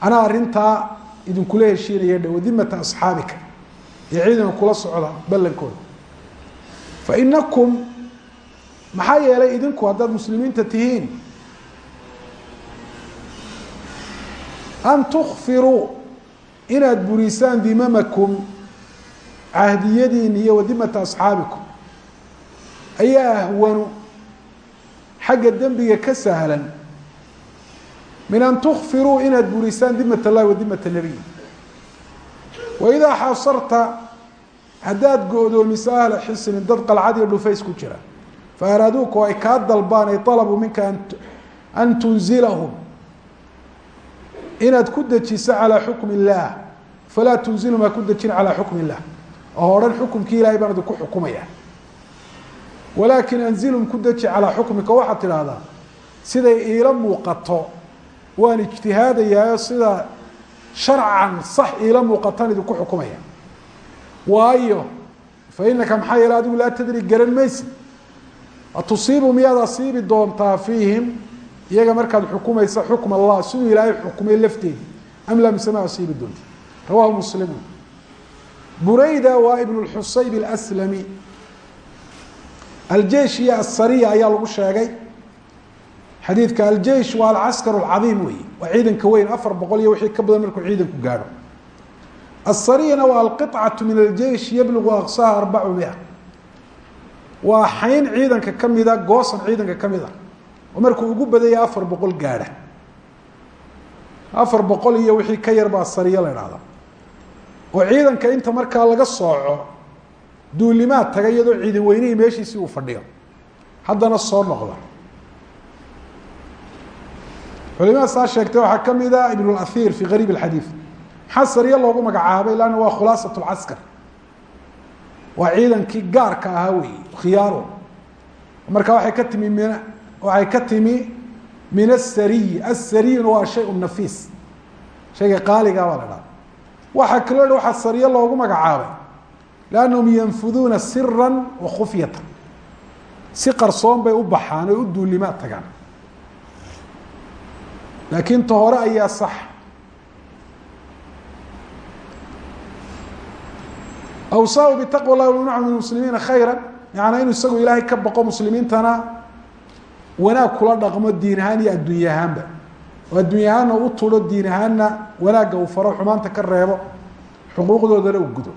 anaa arrintaa idinkula heshiinaya dhe wadimata asxaabika. Iyo ciidanka kula socda ballankooda. Fainakum maxaa yeelay idinku haddaad muslimiinta tihiin an tukfiruu inaad burisaan dimamakum cahdiyadiin iyo wadimata asxaabikum. Ayaa ahwanu xagga dembiga ka sahlan. Min an tukfiruu inaad burisaan dimat اllahi wa dimat nebiy waidaa xasarta haddaad go-doomiso ahla xisnin dad qalcad iyo dhufays ku jira. Faaraaduuka oo ay kaa dalbaan ay alabuu minka an tunzilahum inaad ku dejiso calaa xukm illaah falaa tunzilum ha ku dejin calaa xukm illah. Oo odhan xukumkii ilahay baan idinku xukumaya. Walaakin anzilum ku deji calaa xukmika waxaad tidhaahdaa siday iila muuqato waan ijtihaadayaa sida sharcan sax iila muuqataan idinku xukumaya. Waayo fa inaka maxaa yeele adigu laa tadri garan maysid. Atusiibu miyaad asiibi doontaa fiihim? iyaga markaad xukumaysa xukm allah siduu ilaahay xukumay lafteedi am laa mise ma asiibi doonta rawahu muslimun burayda waa ibn اxusayb اslami aljeish iyo asariya ayaa lagu sheegay xadiidka aljeish waa alcaskar اlcadiim wey waa ciidanka weyn afar boqol iyo wixii ka badan markuu ciidanku gaadho asariyana waa alqiطcaة min aljeish yablugu aqsaha arbacu mia waa xayn ciidanka kamida goosan ciidanka kamid a oo markuu ugu badaya afar boqol gaadha afar boqol iyo wixii ka yar baa sariya la idhahda oo ciidanka inta markaa laga sooco duulimaad taga iyadoo ciidan weynihii meeshiisii uu fadhiyo haddana soo noqda culimada saa sheegtay waxaa ka mid a ibn اlahir fi gariib اxadiid maxaa sariye loogu magacaabay lanna waa khulaasaة اlcaskar waa ciidankii gaarka ahaa wey khiyaaro marka waay ka timi min waxay ka timi min asariyi asariyuna waa shay nafiis. Shayga qaaliga baa la dhaha waxaa kaloo dh waxaa sariye loogu magacaabay lanahum yanfuduuna sira wa khufyata si qarsoon bay u baxaan oy u duulimaad tagaan. Laakiin ta ayaa sax. Awsaabu bitaqwa اllahi wamnacu min muslimiina khayra yaana inuu isagu ilaahay ka baqo muslimiintana wanaag kula dhaqmo diin ahaan iyo adduunye ahaanba. Oo adduunye ahaanna u tulo diin ahaanna wanaagga uu faro xumaanta ka reebo xuquuqdoodana u gudo.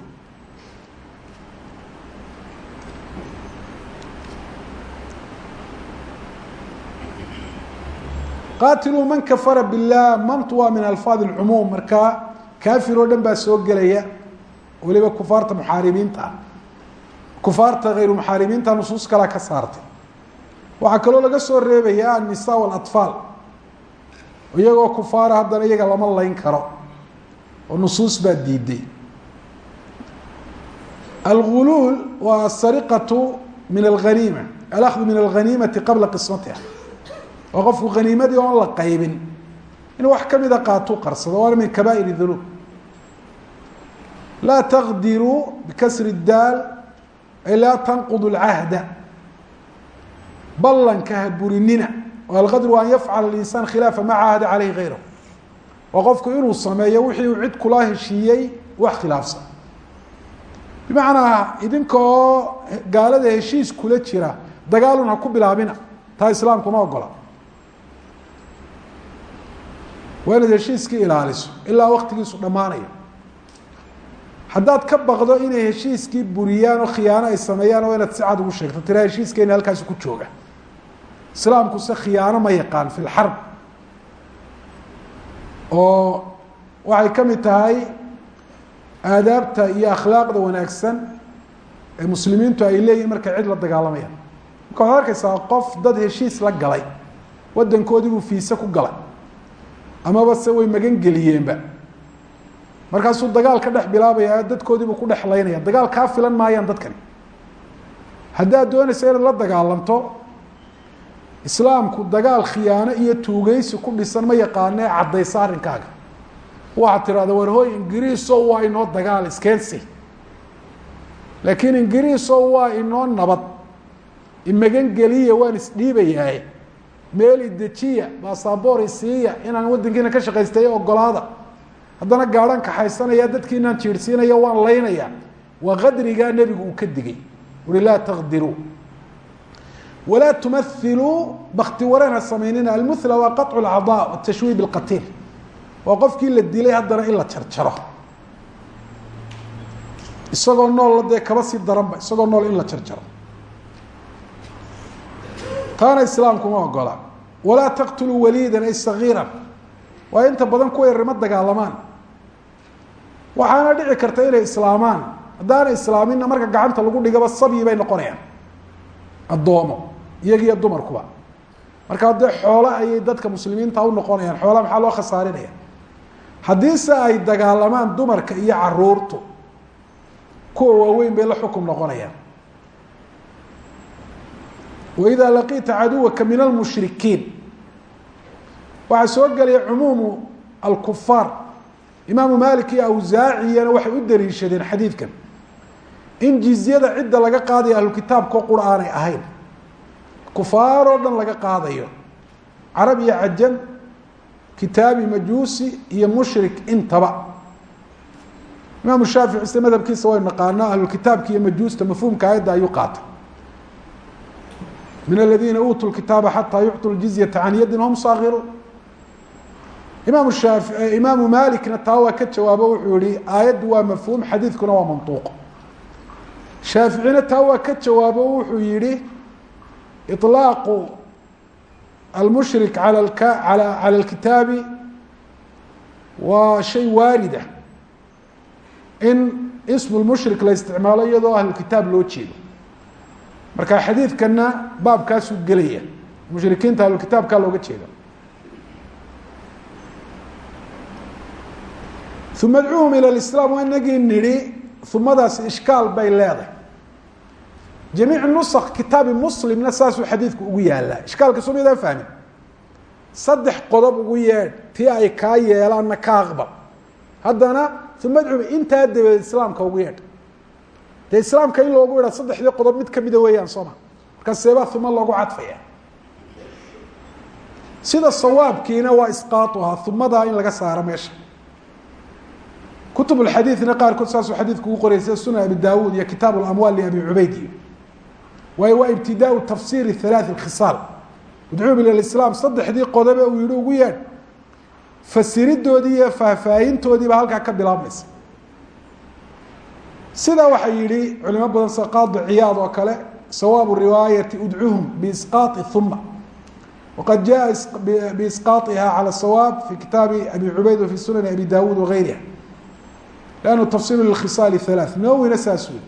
Qaatiluu man kafara bilah mamtu waa min alfaad اcumuum marka kaafir oo dhan baa soo gelaya weliba kufaarta muxaaribiinta kufaarta hayru muxaaribiinta nusuus kalea ka saartay waxaa kaloo laga soo reebaya annisa wاlaطfaal iyagoo kufaara haddana iyaga lama layn karo oo nusuus baa diiday alguluul waa asariqatu min alghaniima alahdu min alghaniimati qabla qismatiha oo qofku haniimadii oon la qaybin inuu wax kamida qaatuu qarsado waana min kaba'ir dunuub laa taqdiruu bikasri daal ay laa tanqud اlcahda ballanka ha burinina alqadru an yafcala اlinsaan khilaafa ma caahada caleyhi gayrahu oo qofku inuu sameeyo wixii uu cid kula heshiiyey wax khilaafsan. Bimacnaa idinka gaalada heshiis kula jira dagaalun ku bilaabina taa islaamku ma ogola. Waa inaad ilaaliso ilaa waktigiisu dhammaanayo. Haddaad ka baqdo inay heshiiskii buriyaan oo khiyaano ay sameeyaan waa inaad si cad ugu sheegto tira heshiiskeena halkaasi ku jooga islaamku se khiyaano ma yaqaan fi lxarb oo waxay ka mid tahay aadaabta iyo akhlaaqda wanaagsan ee muslimiintu ay leeyihiin markay cid la dagaalamayaan marka waxaad arkaysaa qof dad heshiis la galay waddankoodii buu fiise ku galay amaba se way magan geliyeenba. Markaasuu dagaal ka dhex bilaabaya dadkoodiibuu ku dhex laynaya dagaal kaa filan maayaan dadkani. Haddaad doonaysa inaad la dagaalanto islaamku dagaal khiyaano iyo tuugeysi ku dhisan ma yaqaanee caddaysa arrinkaaga. Waxaad tidhahda war hooy ingiriiso waa inoo dagaal iskeensi laakiin ingiriiso waa inoo nabad. Imagan geliya waan isdhiibayaaye meel idejiya basaboor isiiya inaan waddankiina ka shaqaystay ogolaada haddana gaadhan kaxaysanaya dadkiinaan jiirhsiinaya waan laynaya waa qadrigaa nebigu uu ka digay. Uri laa taqdiruu walaa tumailuu bakti wareen ha samaynina almuhla waa qaطcu اlacضاء watashwiib اlqatiil waa qofkii la dilay haddana in la jarjaro isagoo nool dee kaba sii daranba isagoo nool in la jarjaro taana islaamku ma ogola walaa taqtuluu waliidan ay sagiiran waa inta badan kuwa yarima dagaalamaan waxaana dhici karta inay islaamaan haddaanay islaaminna marka gacanta lagu dhigaba sabyi bay noqonayaan addoomo iyagiiyo dumarkuba. Markaa dee xoolo ayay dadka muslimiinta u noqonayaan xoolaha maxaa loo khasaarinaya haddiise ay dagaalamaan dumarka iyo caruurtu kuwa waaweyn bay la xukum noqonayaan. Wإida laqiita caduwaka min almushrikiin. Waxaa soo gelaya cumuumu alkufaar imaamu malik iyo awsaaciyana waxay u daliishadeen xadiidkan. In jizyada cidda laga qaadayo ahlukitaabkao qura aanay ahayn kufaar oo dhan laga qaadayo. Carab iyo cajam kitaabi majuusi iyo mushrik intaba. Imaamu shaafici sida madhabkiisa waynu naqaanaa ahlukitaabka iyo majuusta mafhuumka aayadda ayuu qaatay. Min aladiina uutuu kitaaba xataa yucطuu jizyata can yadin hum saakiruun imaam shaafi imaamu malikna taa waa ka jawaabo wuxuu yihi aayaddu waa mafhuum xadiidkuna waa mantuuq. Shaaficina taa waa ka jawaabo wuxuu yihi iطlaaqu almushrik al alى calى اlkitaabi waa shay waarida in ismu mushrik la isticmaalo iyadoo ahlukitaab loo jeedo marka xadiidkana baabkaasuu gelaya mushrikiinta ahlukitaabkaa looga jeeda uma adcuuhum ila islaam waa inagii nidhi umadaasi ishkaal bay leedahay jamiic nusq kitaabi muslimna saasuu xadiidku ugu yaalaa ishkaalka soo midaan fahmin saddex qodob ugu yeedh tii ay kaa yeelaanna ka aqbal haddana uma adcuhum intaa dabadeed islaamka ugu yeedh dee islaamka in loogu yidha saddexdii qodob mid kamida weeyaan sooma markaa seebaa uma loogu cadfaya sida sawaabkiina waa isqaauhaa umadaa in laga saaro meesha kutub xadiidna qaarkood saasuu xadiidku ugu qorayay sida sunan abi dawuud iyo kitaab amwaal liabi cubayd iyo waayo waa ibtidaau tafsiri halaaثi khisaal udcuum ila islaam saddexdii qodobe uu yihi ugu yeedh fasiridoodii iyo faahfaahintoodiiba halkaa ka bilaabmaysa sidaa waxaa yihi culimo badan sida qaadi ciyaad oo kale sawaabu riwaayati udcuhum biisqaai uma waqad jaa biisqaaiha calى sawaab fi kitaabi abi cubayd wa fi sunani abi dawuud wagayriha lannu tafsiru lkhisaal halaaث nawina saas wey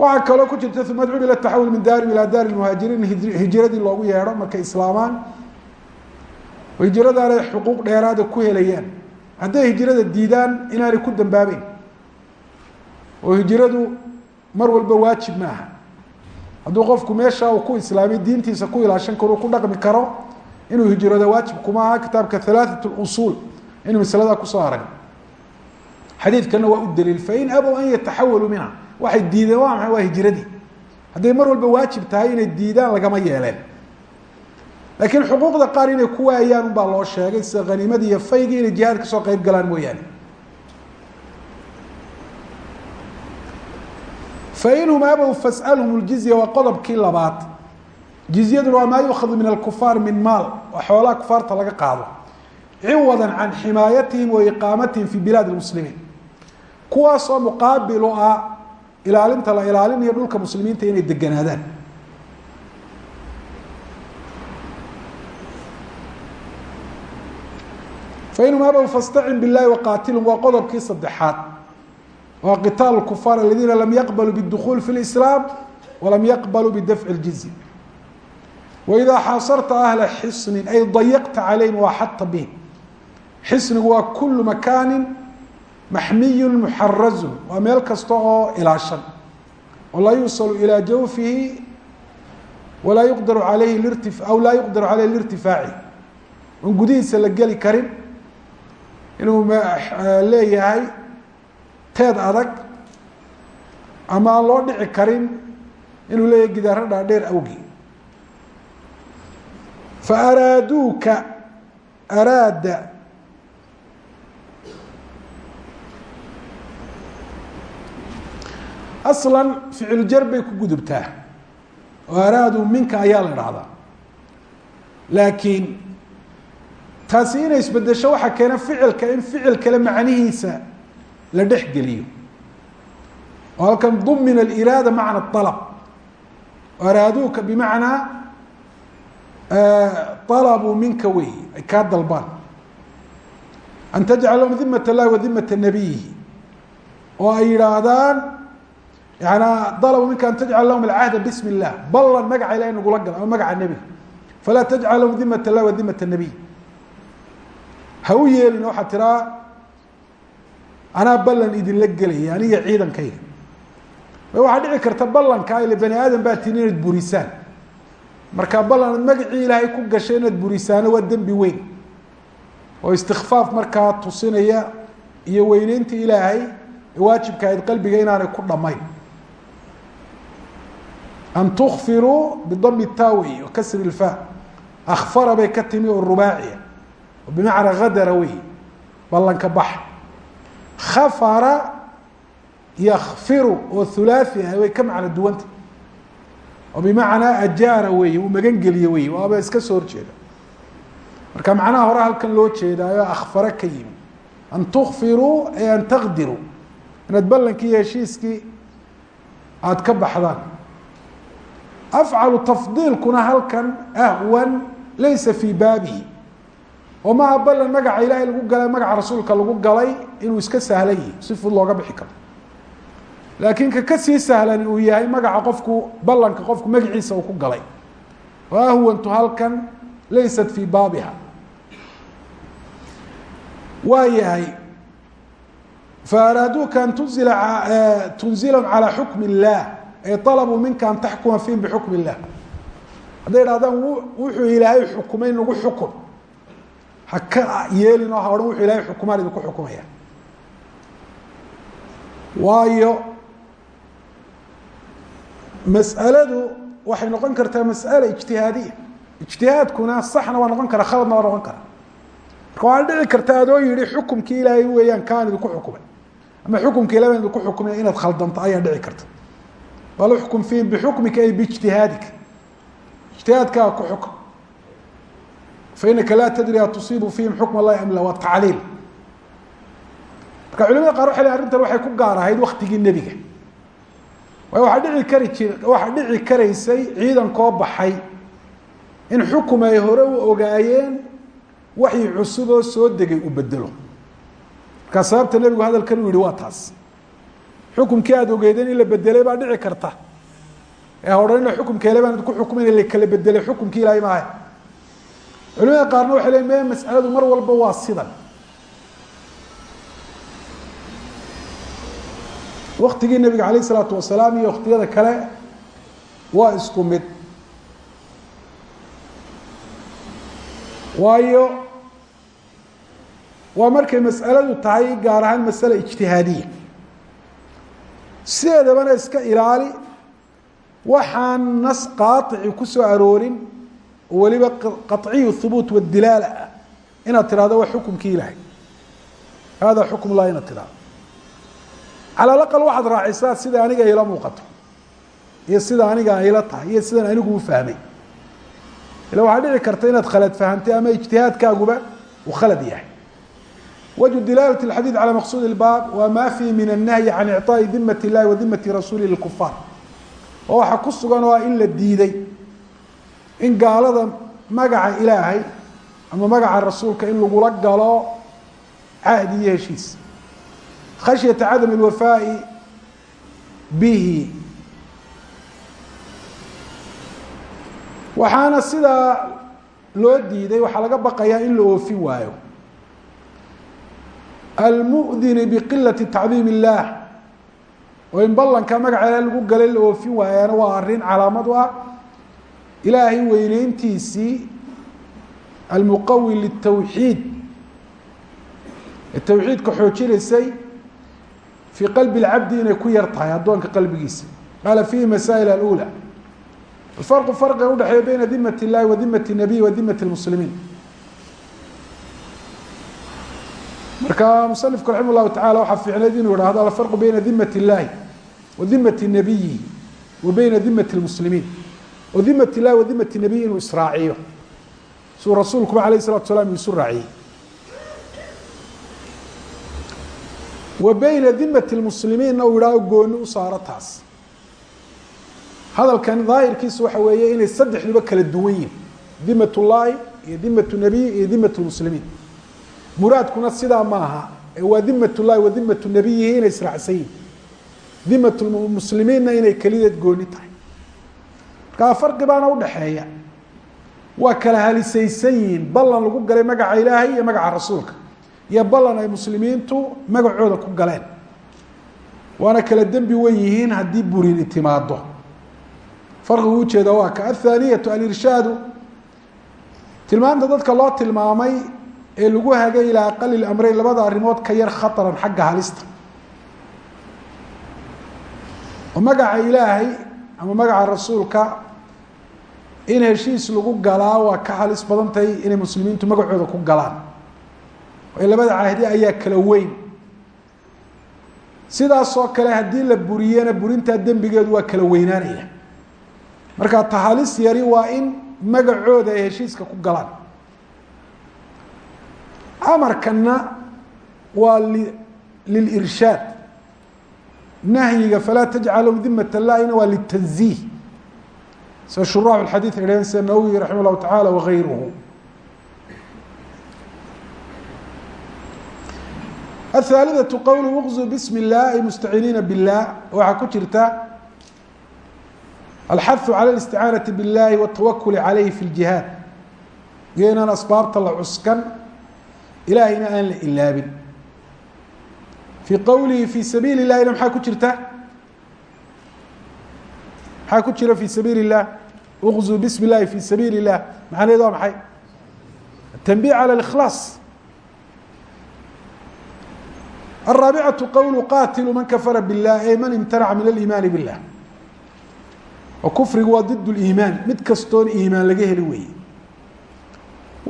waxaa kaloo ku jirta uma adcum ila min daarim ilaa daari muhaajiriin. Hijiradii loogu yeedho markay islaamaan. Oo hijiradaanay xuquuq dheeraada ku helayaan. Hadday hijirada diidaan inaanay ku dambaabeyn oo hijiradu mar walba waajib maaha hadduu qofku meesha uu ku islaamay diintiisa ku ilaashan karo ku dhaqmi karo inuu hijrooda waajib kuma aha. Kitaabka halaaثat اusuul inuu masladaa ku soo arag xadiidkana waa u daliil fain abow an yataxawaluu minha waxay diideen waa maxay? Waa hijradii hadday mar walba waajib tahay inay diidaan lagama yeeleen. Laakiin xuquuqda qaar inay ku waayaan un baa loo sheegay sida haniimadii iyo faygii inay jihaad ka soo qeyb galaan mooyaane. Fainhum abow fasأlhum اljizya waa qodobkii labaad. Jizyaduna waa maa yukhadu min alkufaar min maal. Waa xoolaha kufaarta laga qaado. Ciwada can ximaayatihim wa iqaamatihim fi bilaad muslimiin kuwaasoo muqaabil u ah ilaalinta la ilaalinayo dhulka muslimiinta inay deganaadaan fainhum abow fastacin biاllahi waqaatilhum waa qodobkii saddexaad waa qitaal kufaar aladiina lam yaqbaluu bاdukuul fi اlislaam walam yaqbaluu bidafci اljizya waidaa xaasarta ahla xisnin ay dayaqta calayhim waaxadta bihim xisnigu waa kulu makaanin maxmiyun muxarazun waa meel kasta oo ilaashan. Oo laa yuusalu ilaa jawfihi walaa yuqdaru alayhi lirti aw laa yuqdaru caleyhi lirtifaaci. On gudihiisa la geli karin inuu leeyahay teed adag ama aan loo dhici karin inuu leeyahay gidaaro dhaadheer awgii faaraaduuka araada aslan ficil jar bay ku gudubtaa. Oo araaduu minka ayaa la dhahdaa laakiin taasi inay isbedesho waxaa keena ficilka in ficil kale macnihiisa la dhex geliyo. Halkan dumina aliraada macna alab araaduuka bimacnaa alabuu minka wey ay kaa dalbaan. An tajcal lahum dimat اllahi wa dimat yana dalabuu minka an tajcal lahum alcahda bismi اllah ballan magaca ilahay nagula gal ama magaca nebiga. Falaa tajcal lahum dimat اllahi wa dimat nabiy. Ha u yeelin waxaa tiraa anaa ballan idinla gelaya aniga ciidankayga. Waxaa dhici karta ballanka ile bani aadam baa tin inaad burisaan. Marka ballan ad magacii ilaahay ku gashay inaad burisaano waa dembi weyn. Oo istikfaaf markaa tusinaya iyo weyneynta ilaahay waajibka ahayd qalbiga inaanay ku dhammayn an tukfiruu bidami tawi wa kasri ilfa akfara bay ka timi oo rubaaciya oo bimacnaa hadara wey ballanka bax khafara yakfiru oo hulaathi ah way ka macno duwanta oo bimacnaa ajaara wey uu magan geliye wey waaba iska soo horjeeda marka macnaha hore halkan loo jeedaayo akfare ka yimi an tukfiruu ay an taqdiruu inaad ballankii iyo heshiiskii aada ka baxdaan afcalu tafdiilkuna halkan ahwan laysa fii baabihi oo maaha ballan magaca ilaahay lagu galay magaca rasuulka lagu galay inuu iska sahlan yihi si fudud looga bixi karo laakiin ka ka sii sahlani uu yahay magaca qofku ballanka qofku magaciisa uu ku galay oo ahwantu halkan laysat fii baabiha waa yahay faaraaduuka an tunzila tunzilahum calaa xukmi illaah ay alabuu minka an taxkuma fiihim bixukm illah hadday idhahdaan wuxuu ilaahay xukumay nagu xukun ha ka yeelin wuxuu ilahay xukumaan idinku xukumaya waayo mas'aladu waxay noqon kartaa mas'ala ijtihaadiya ijtihaadkuna saxna waa noqon kara khaladna waa noqon kara marka waana dhici karta adoo ilaahay weeyaan kaan idinku xukumay ama xukumka ilahay baan idinku inaad khaldanto ayaa dhici karta bal uxkum fiihim bixukmika ay biijtihaadika ijtihaadkaa ku xukm. Fainaka laa tadri a tusiibu fiihim xukm allahi am la waa tacliil. Marka culimada qaar waxay le arrintan waxay ku gaar ahayd waktigii nebiga. Waayo waxaa dhici kari jir waxaa dhici karaysay ciidankoo baxay. In xukum ay hore u ogaayeen waxyi cusuboo soo degay bedelo uu taas xukumkii aada ogeydeen in la bedelay baa dhici karta. Ee odhanina xukumkeele baan ku xukumayna la kala bedelay xukumkii ilaahay maaha. Culimada qaarna waxay leeyiin me mas'aladu mar walba waa sidan waktigii nebiga alayh isalaatu wasalaam iyo waktiyada kale waa isku mid. Waayo waa markay mas'aladu tahay gaar ahaan masale ijtihaadiya sideedabana iska ilaali waxaan nas qaaici ku soo aroorin oo weliba qaطciyu hubuut wadilaala ah inaad tidhahdo waa xukumkii ilaahay. Hada xukm lah inaad tidhahdo cala alaqal waxaad raacisaa sida aniga ila muuqato iyo sida aniga ayla tahay iyo sidan anigu u fahmay. Ila waxaa dhici karta inaad khalad fahamtay ama ijtihaadkaaguba uu khalad yahay wجه dilaalة الxadيiث عalى maqsuud الbاb wa ma fيhi min النahyi can iعطاءi dimaة الlahi wa dimati rasuli للكفاar oo waxaa ku sugan oo ah in la diiday in gaalada magaca ilaahay ama magaca rasuulka in lagula galo cahdi iyo heshiis khashyaةa cadam الwafaaءi bihi waxaana sidaa loo diiday waxaa laga baqayaa in la oofin waayo almudini biqilati tacdiim illaah oo in ballanka magaca ilaah lagu galay la oofin waayaana waa arrin calaamad u ah ilaahay weyneyntiisii almuqawi litawxiid ee tawxiidka xoojinaysay fii qalbi اlcabdi inay ku yar tahay addoonka qalbigiisa qaala fiihi masaa'il alأulى alfarqu farqiga udhexeeya bayna dimat اllahi wa dimat الnabiy wa dimat اlmuslimiin marka musanifku raxima llahu tacala waxaa fiicneyd inuu yidhahdo alfarqu bayna dimat illaahi wa dimati nabiyihi wa bayna dimati lmuslimiin wa dimat illahi wa dimati nabiyi inuu israaciyo. Suu rasuulkuba alayh isalatu salaam isu wa bayna dimati lmuslimiinna uu yidhahdo gooni u hadalkan daahirkiisu waxa weeye inay saddexduba kala duwan yihiin dimat llaahi iyo dimat nabiy iyo dimat lmuslimiin muraadkuna sidaa ma aha waa dimat llahi wa dimatu nabiyihi inay israacsan yihiin dimat inay kelideed gooni tahay. Markaa farqi baana udhaxeeya waa kala halisaysan yihiin ballan lagu galay magaca ilaahay iyo magaca rasuulka iyo ballan ay muslimiintu magacooda ku galeen. Waana kala dembi wen yihiin haddii burini timaado farqigu ujeeda waa ka athaaniyatu alirshaadu. Tilmaanta dadka loo tilmaamay ee lagu hagay ilaa aqali amreyn labada arrimood ka yar khataran xagga halista. Oo magaca ilaahay ama magaca rasuulka in heshiis lagu galaa waa ka halis badan tahay inay muslimiintu magacooda ku galaan. Waayo labada cahdi ayaa kala weyn. Sidaasoo kale haddii la buriyena burintaa dembigeedu waa kala weynaanaya. Marka tahalis yari waa in magacooda ay heshiiska ku galaan amarkana waa lilirshaad nahyiga falaa tajcaluu dimat llahina waa litanziih sida shuraax xadiid ay dhaheen sida nawowi raximah llahu tacaala wagayruhu aلثaaliثaةu qowl اqzu bsm الlah ay mustaciiniina bالlah waxaa ku jirta alxaثu calى الاsticaanaةi bالlahi wالtawakul عalayhi fi اljihaad iyo inaan asbaabta la cuskan ilahayna aan la ilaabin fii qowlihi fi sabiili الlahina maxaa ku jirta maxaa ku jira fi sabiili الlah اqzu bsm الlahi fi sabiili الlah macnaheed waa maxay التنبيه على الإkخلاص الرابعة qول qاtل mن kفر بالله ay mن امتنع miن الإيمان بالله oo kfrigu waa ضد الإيمان mid kastoon iimaan laga heli weeye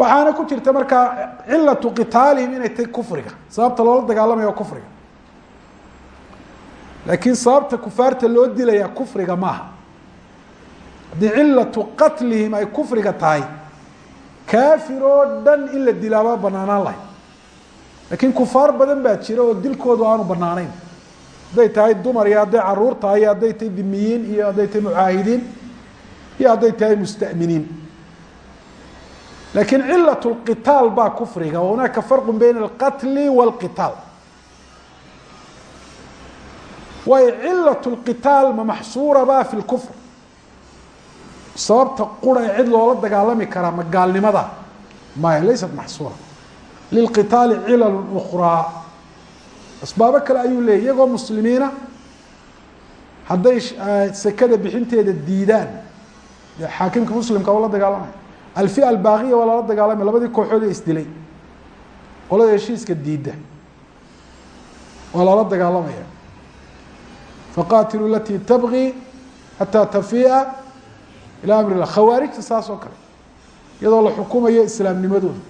waxaana ku jirta markaa cilaة qitaalihim inay tahy kfriga sababta loola dagaalamayo kfriga laakiin sababta kufaarta loo dilaya kfriga maaha. Haddii cilaة qatlihim ay kfriga tahay kaafir dhan in la dilaaba banaanaan lahay. Laakiin kufaar badan baa jira oo dilkoodu aanu banaanayn hadday tahay dumar iyo hadday carruur tahay iyo hadday tahay dimiyiin iyo hadday tahay mucaahidiin iyo hadday tahay musta'miniin laakiin cilaة اlqitaal baa kufriga wa hunaaka farqu bayna اlqatli wاlqitaal waayo cilaة اlqitaal ma maxsuura ba fi اlkufr sababta qura ee cid loola dagaalami karaa ma gaalnimada maya laysat maxsuura lilqitaali cilal ukraa asbaabo kale ayuu leeyay iyagoo muslimiina hadday sekada bixinteeda diidaan dee xaakimka muslimka waa la dagaalamaya alfi albaaqiya waa lala dagaalamay labadii kooxood ee isdilay. Qolada heshiiska diidda. Waa lala dagaalamaya. Faqatiluu latii tabqi xataa tafiia ilaa amri llah khawaarijta saas kale. Iyadoo la xukumayo islaamnimadooda.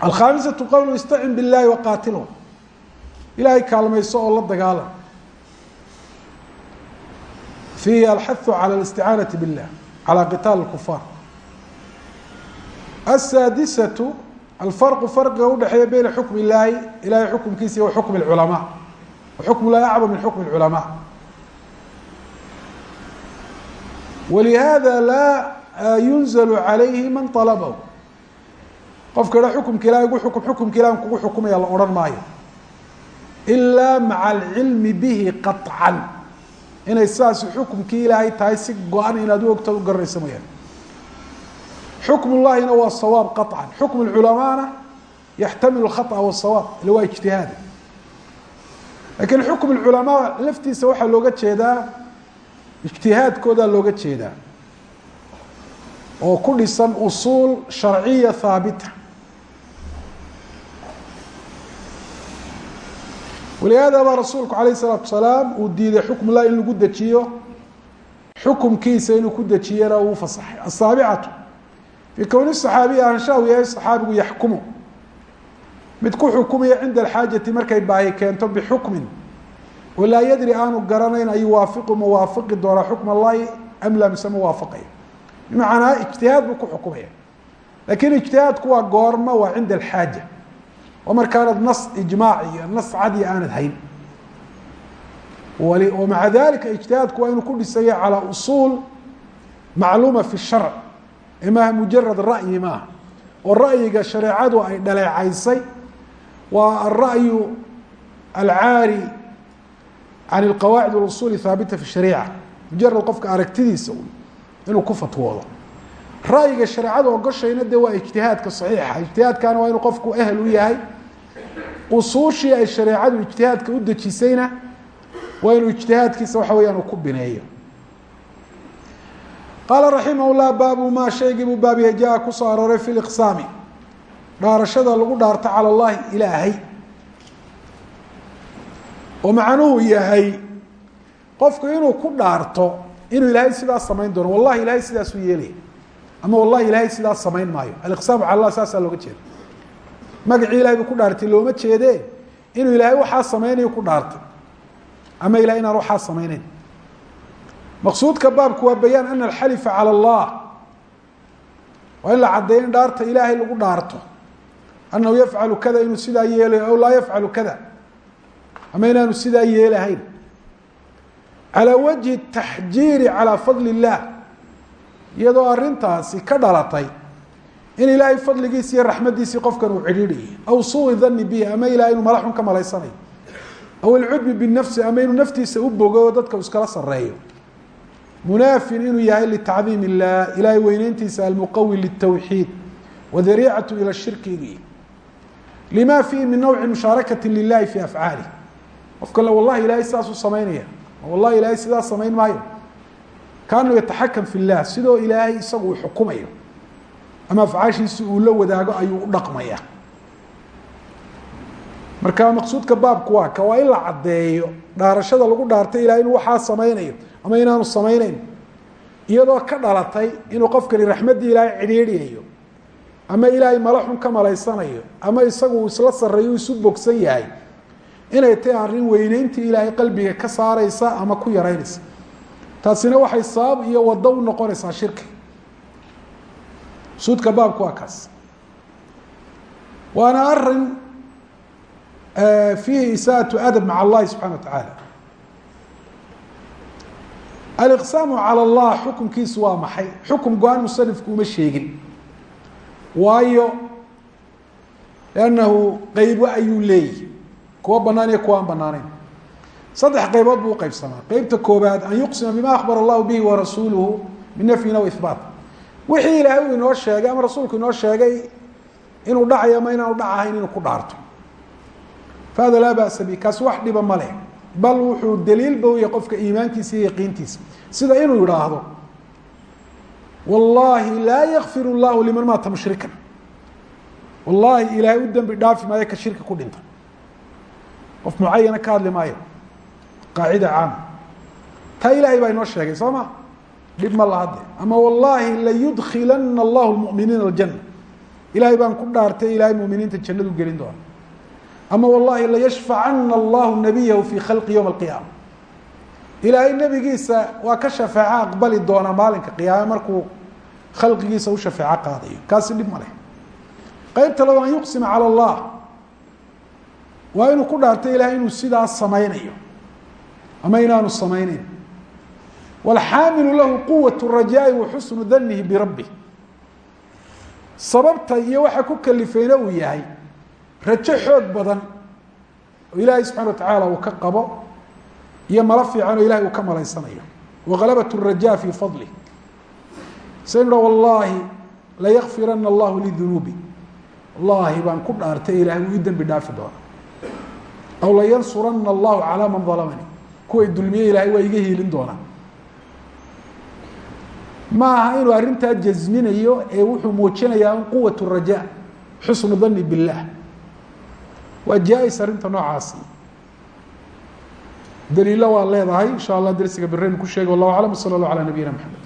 Alkhaamisatu qowlu istacin billaahi waqaatilhu ilaahay kaalmayso oo la dagaalam fiihi alxahu cala alisticaanati billah calى qitaal اkufaar aلsaadisatu alfarqu farqiga udhexeeya beyna xukm illaahi ilahay xukumkiisa iyo wa xukm اlculamaa wa xukm llahi acdam min xukm اlculamaa wlihada laa yunzl عalayhi man طalabhu qofka ha xukumka ilahay gu xukum xukumka ilahi kugu xukumaya la odhan maayo ilaa maca alcilmi bihi qaطcan inay sidaasi xukumkii ilaahay tahay si go-an inaad u ogta u garanaysa mooyaan xukm llahina waa sawaab qaطcan xukm اculamaana yaxtamilu اkhaطأ wالsawaab ila waa ijtihaada lakin xukm اculamaa laftiisa waxaa looga jeedaa ijtihaadkoodaa looga jeedaa oo ku dhisan usuul sharciya haabita walihaadabaa rasuulku calayh isalaatu wasalaam uu diiday xukmla in lagu dejiyo xukumkiisa inuu ku dejiyana uu fasaxay asaabicatu fii kowni saxaabiya aanshahu yahay saxaabigu yaxkumu mid ku xukumaya cinda alxaajati markay baahi keento bixukmin walaa yadri aanu garanayn ayuwaafiqu ma waafiqi doonaa xukma allahi am laa mise ma waafaqayo bimacnaa ijtihaad buu ku xukumaya laakiin ijtihaadku waa goorma waa cinda alxaaja oo marka aanad nas ijmaac iyo nas cadi aanad hayn. Oo maca dalika ijtihaadku waa inuu ku dhisaya calaa usuul macluuma fi sharc imaha mujarad ra'yi maaha. Oo ra'yiga shareecadu ay dhaleecaysay waa alra'yu alcaari can alqawaacid wاlusul haabita fi shariica. Mujarad qofka aragtidiisa inuu ku fatwoodo ra'yiga shareecada ogoshayna de waa ijtihaadka saxiixa. Ijtihaadkana waa inuu qofku ehel u yahay. Usuushii ay shareecadu ijtihaadka u dejisayna waa inuu ijtihaadkiisa waxa weyaan uu ku bineeyo. Qaala raximah llah baabu maa shaygii buu baabyahay jaa ku soo arooray fi liqsaami lagu dhaarto cala allahi ilaahay. Oo macnuhu yahay qofku inuu ku dhaarto inuu ilaahay sidaas samayn doono. Wallahi ilahay sidaasuu yeelaya ama wallahi ilaahay sidaa samayn maayo. Aliqsaamu cala allah saasaa looga jeeda. Magacii ilahay buu ku dhaartay looma jeede inuu ilaahay waxaa samaynayo ku dhaartay ama ilahay inaan waxaa samaynayn. Maqsuudka baabku waa bayaan ana alxalifa cala allah waa in la caddeeyo in dhaarta ilaahay lagu dhaarto. Annahu yafcalu kada inuu sidaa yeelayo aw laa yafcalu kada. Ama inaanu sidaa yeelahayn. Calaa wajhi taxjiiri calaa fadli اllah iyadoo arintaasi ka dhalatay in ilaahay fadligiisi iyo raxmadiisii qofkan uu cidhiidhayo aw suui dani bihi ama ilahay inuu mala ka malaysanayo aw alcudbi binafsi ama inuu naftiisa u bogo oo dadka iskala sareeyo munaafin inuu yahay litacdiim illah ilahay weyneyntiisa almuqawi litawxiid wadariicatu ila shirki inuu yahy lima fiihi min nawci mushaarakati lilahi fi afcaalih qofka le wallahi ilahay sidaasuu samaynaya wallahi ilahay sidaas samayn maayo kaanuu yataxakam fi llah sidoo ilaahay isagu uu xukumayo. Ama afcaashiisi uu la wadaago ayuu u dhaqmaya. Marka maqsuudka baabku waa ka waa in la caddeeyo dhaarashada lagu dhaartay ilahay inuu waxaa samaynayo ama inaanu samayneyn iyadoo ka dhalatay inuu qofkani raxmaddii ilaahay cidhiidhiyayo ama ilaahay mala xun ka malaysanayo ama isagu isla sarreeyo isu bogsan yahay inay tahay arrin weyneyntii ilaahay qalbiga ka saareysa ama ku yaraynaysa taasina waxay sabab iyo waddo u noqonaysaa shirki. Suudka baabku waa kaas. Waana arrin fiihi isaatu adab maca allahi subxana wa tacaala. Aliqsaamu cala allah xukunkiisu waa maxay? Xukum go'aan musanifku uma sheegin. Waayo lannahu qeybo ayuu leeyihi kuwa banaan iyo kuwa aan banaaneyn saddex qaybood buu uqeybsamaa qeybta koobaad an yuqsima bima akbara allahu bihi warasuuluhu min nafyin aw ihbaat wixii ilaahay uu inoo sheegay ama rasuulku inoo sheegay inuu dhacayo ama inaanu dhacahayn inuu ku dhaarto. Fahada laa ba'sa bi kaasi wax dhiba ma leh. Bal wuxuu daliilba u yahay qofka iimaankiisa iyo yaqiintiisa. Sida inuu yidhaahdo wallahi laa yakfir llahu liman maata mushrikan. Wallahi ilaahay u dembi dhaafi maayo ka shirki ku dhinta. Qof mucayana ka hadli maayo qaacida caama taa ilaahay baa inoo sheegay soo ma? Dhib ma lahade ama wallahi layudkilana allahu lmuminiina aljana ilahay baan ku dhaartay ilahay muminiinta jannadu gelin doona. Ama wallahi layashfacana allahu nabiyahu fi khalqi ywma alqiyaama ilaahay nebigiisa waa ka shafeeco aqbali doonaa maalinka qiyaame markuu khalqigiisa u shafeeco qaadayo. Kaasi dhib ma leh. Qeybta laba an yuqsima cala allah waa inuu ku dhaartay ilahay inuu sidaas samaynayo ama inaanu samayneyn wاlxaamilu lahu quwaة الrajaaءi wa xusnu danihi birabbi sababta iyo waxa ku kalifayna uu yahay rajo xoog badan oo ilaahay subxana wa tacaala uu ka qabo iyo malo fiican oo ilahay uu ka malaysanayo wagalabaة الraja fii fadlih saynu ha wallahi layakfirana allahu lidunuubi wallahi baan ku dhaartay ilahay uu ii dembi dhaafi doona aw layansurana allahu calaa man dalamani kuway dulmiye ilahay waa iga hiilin doonaa ma aha inuu arrintaa jasminayo ee wuxuu muujinayaa in quwat raja xusnu dani biاllah waa jaa-is noocaasi. Daliilo waa leedahay insha allah dersiga berenu ku sheegay wallahu aclam sala allah nabiyina mxamed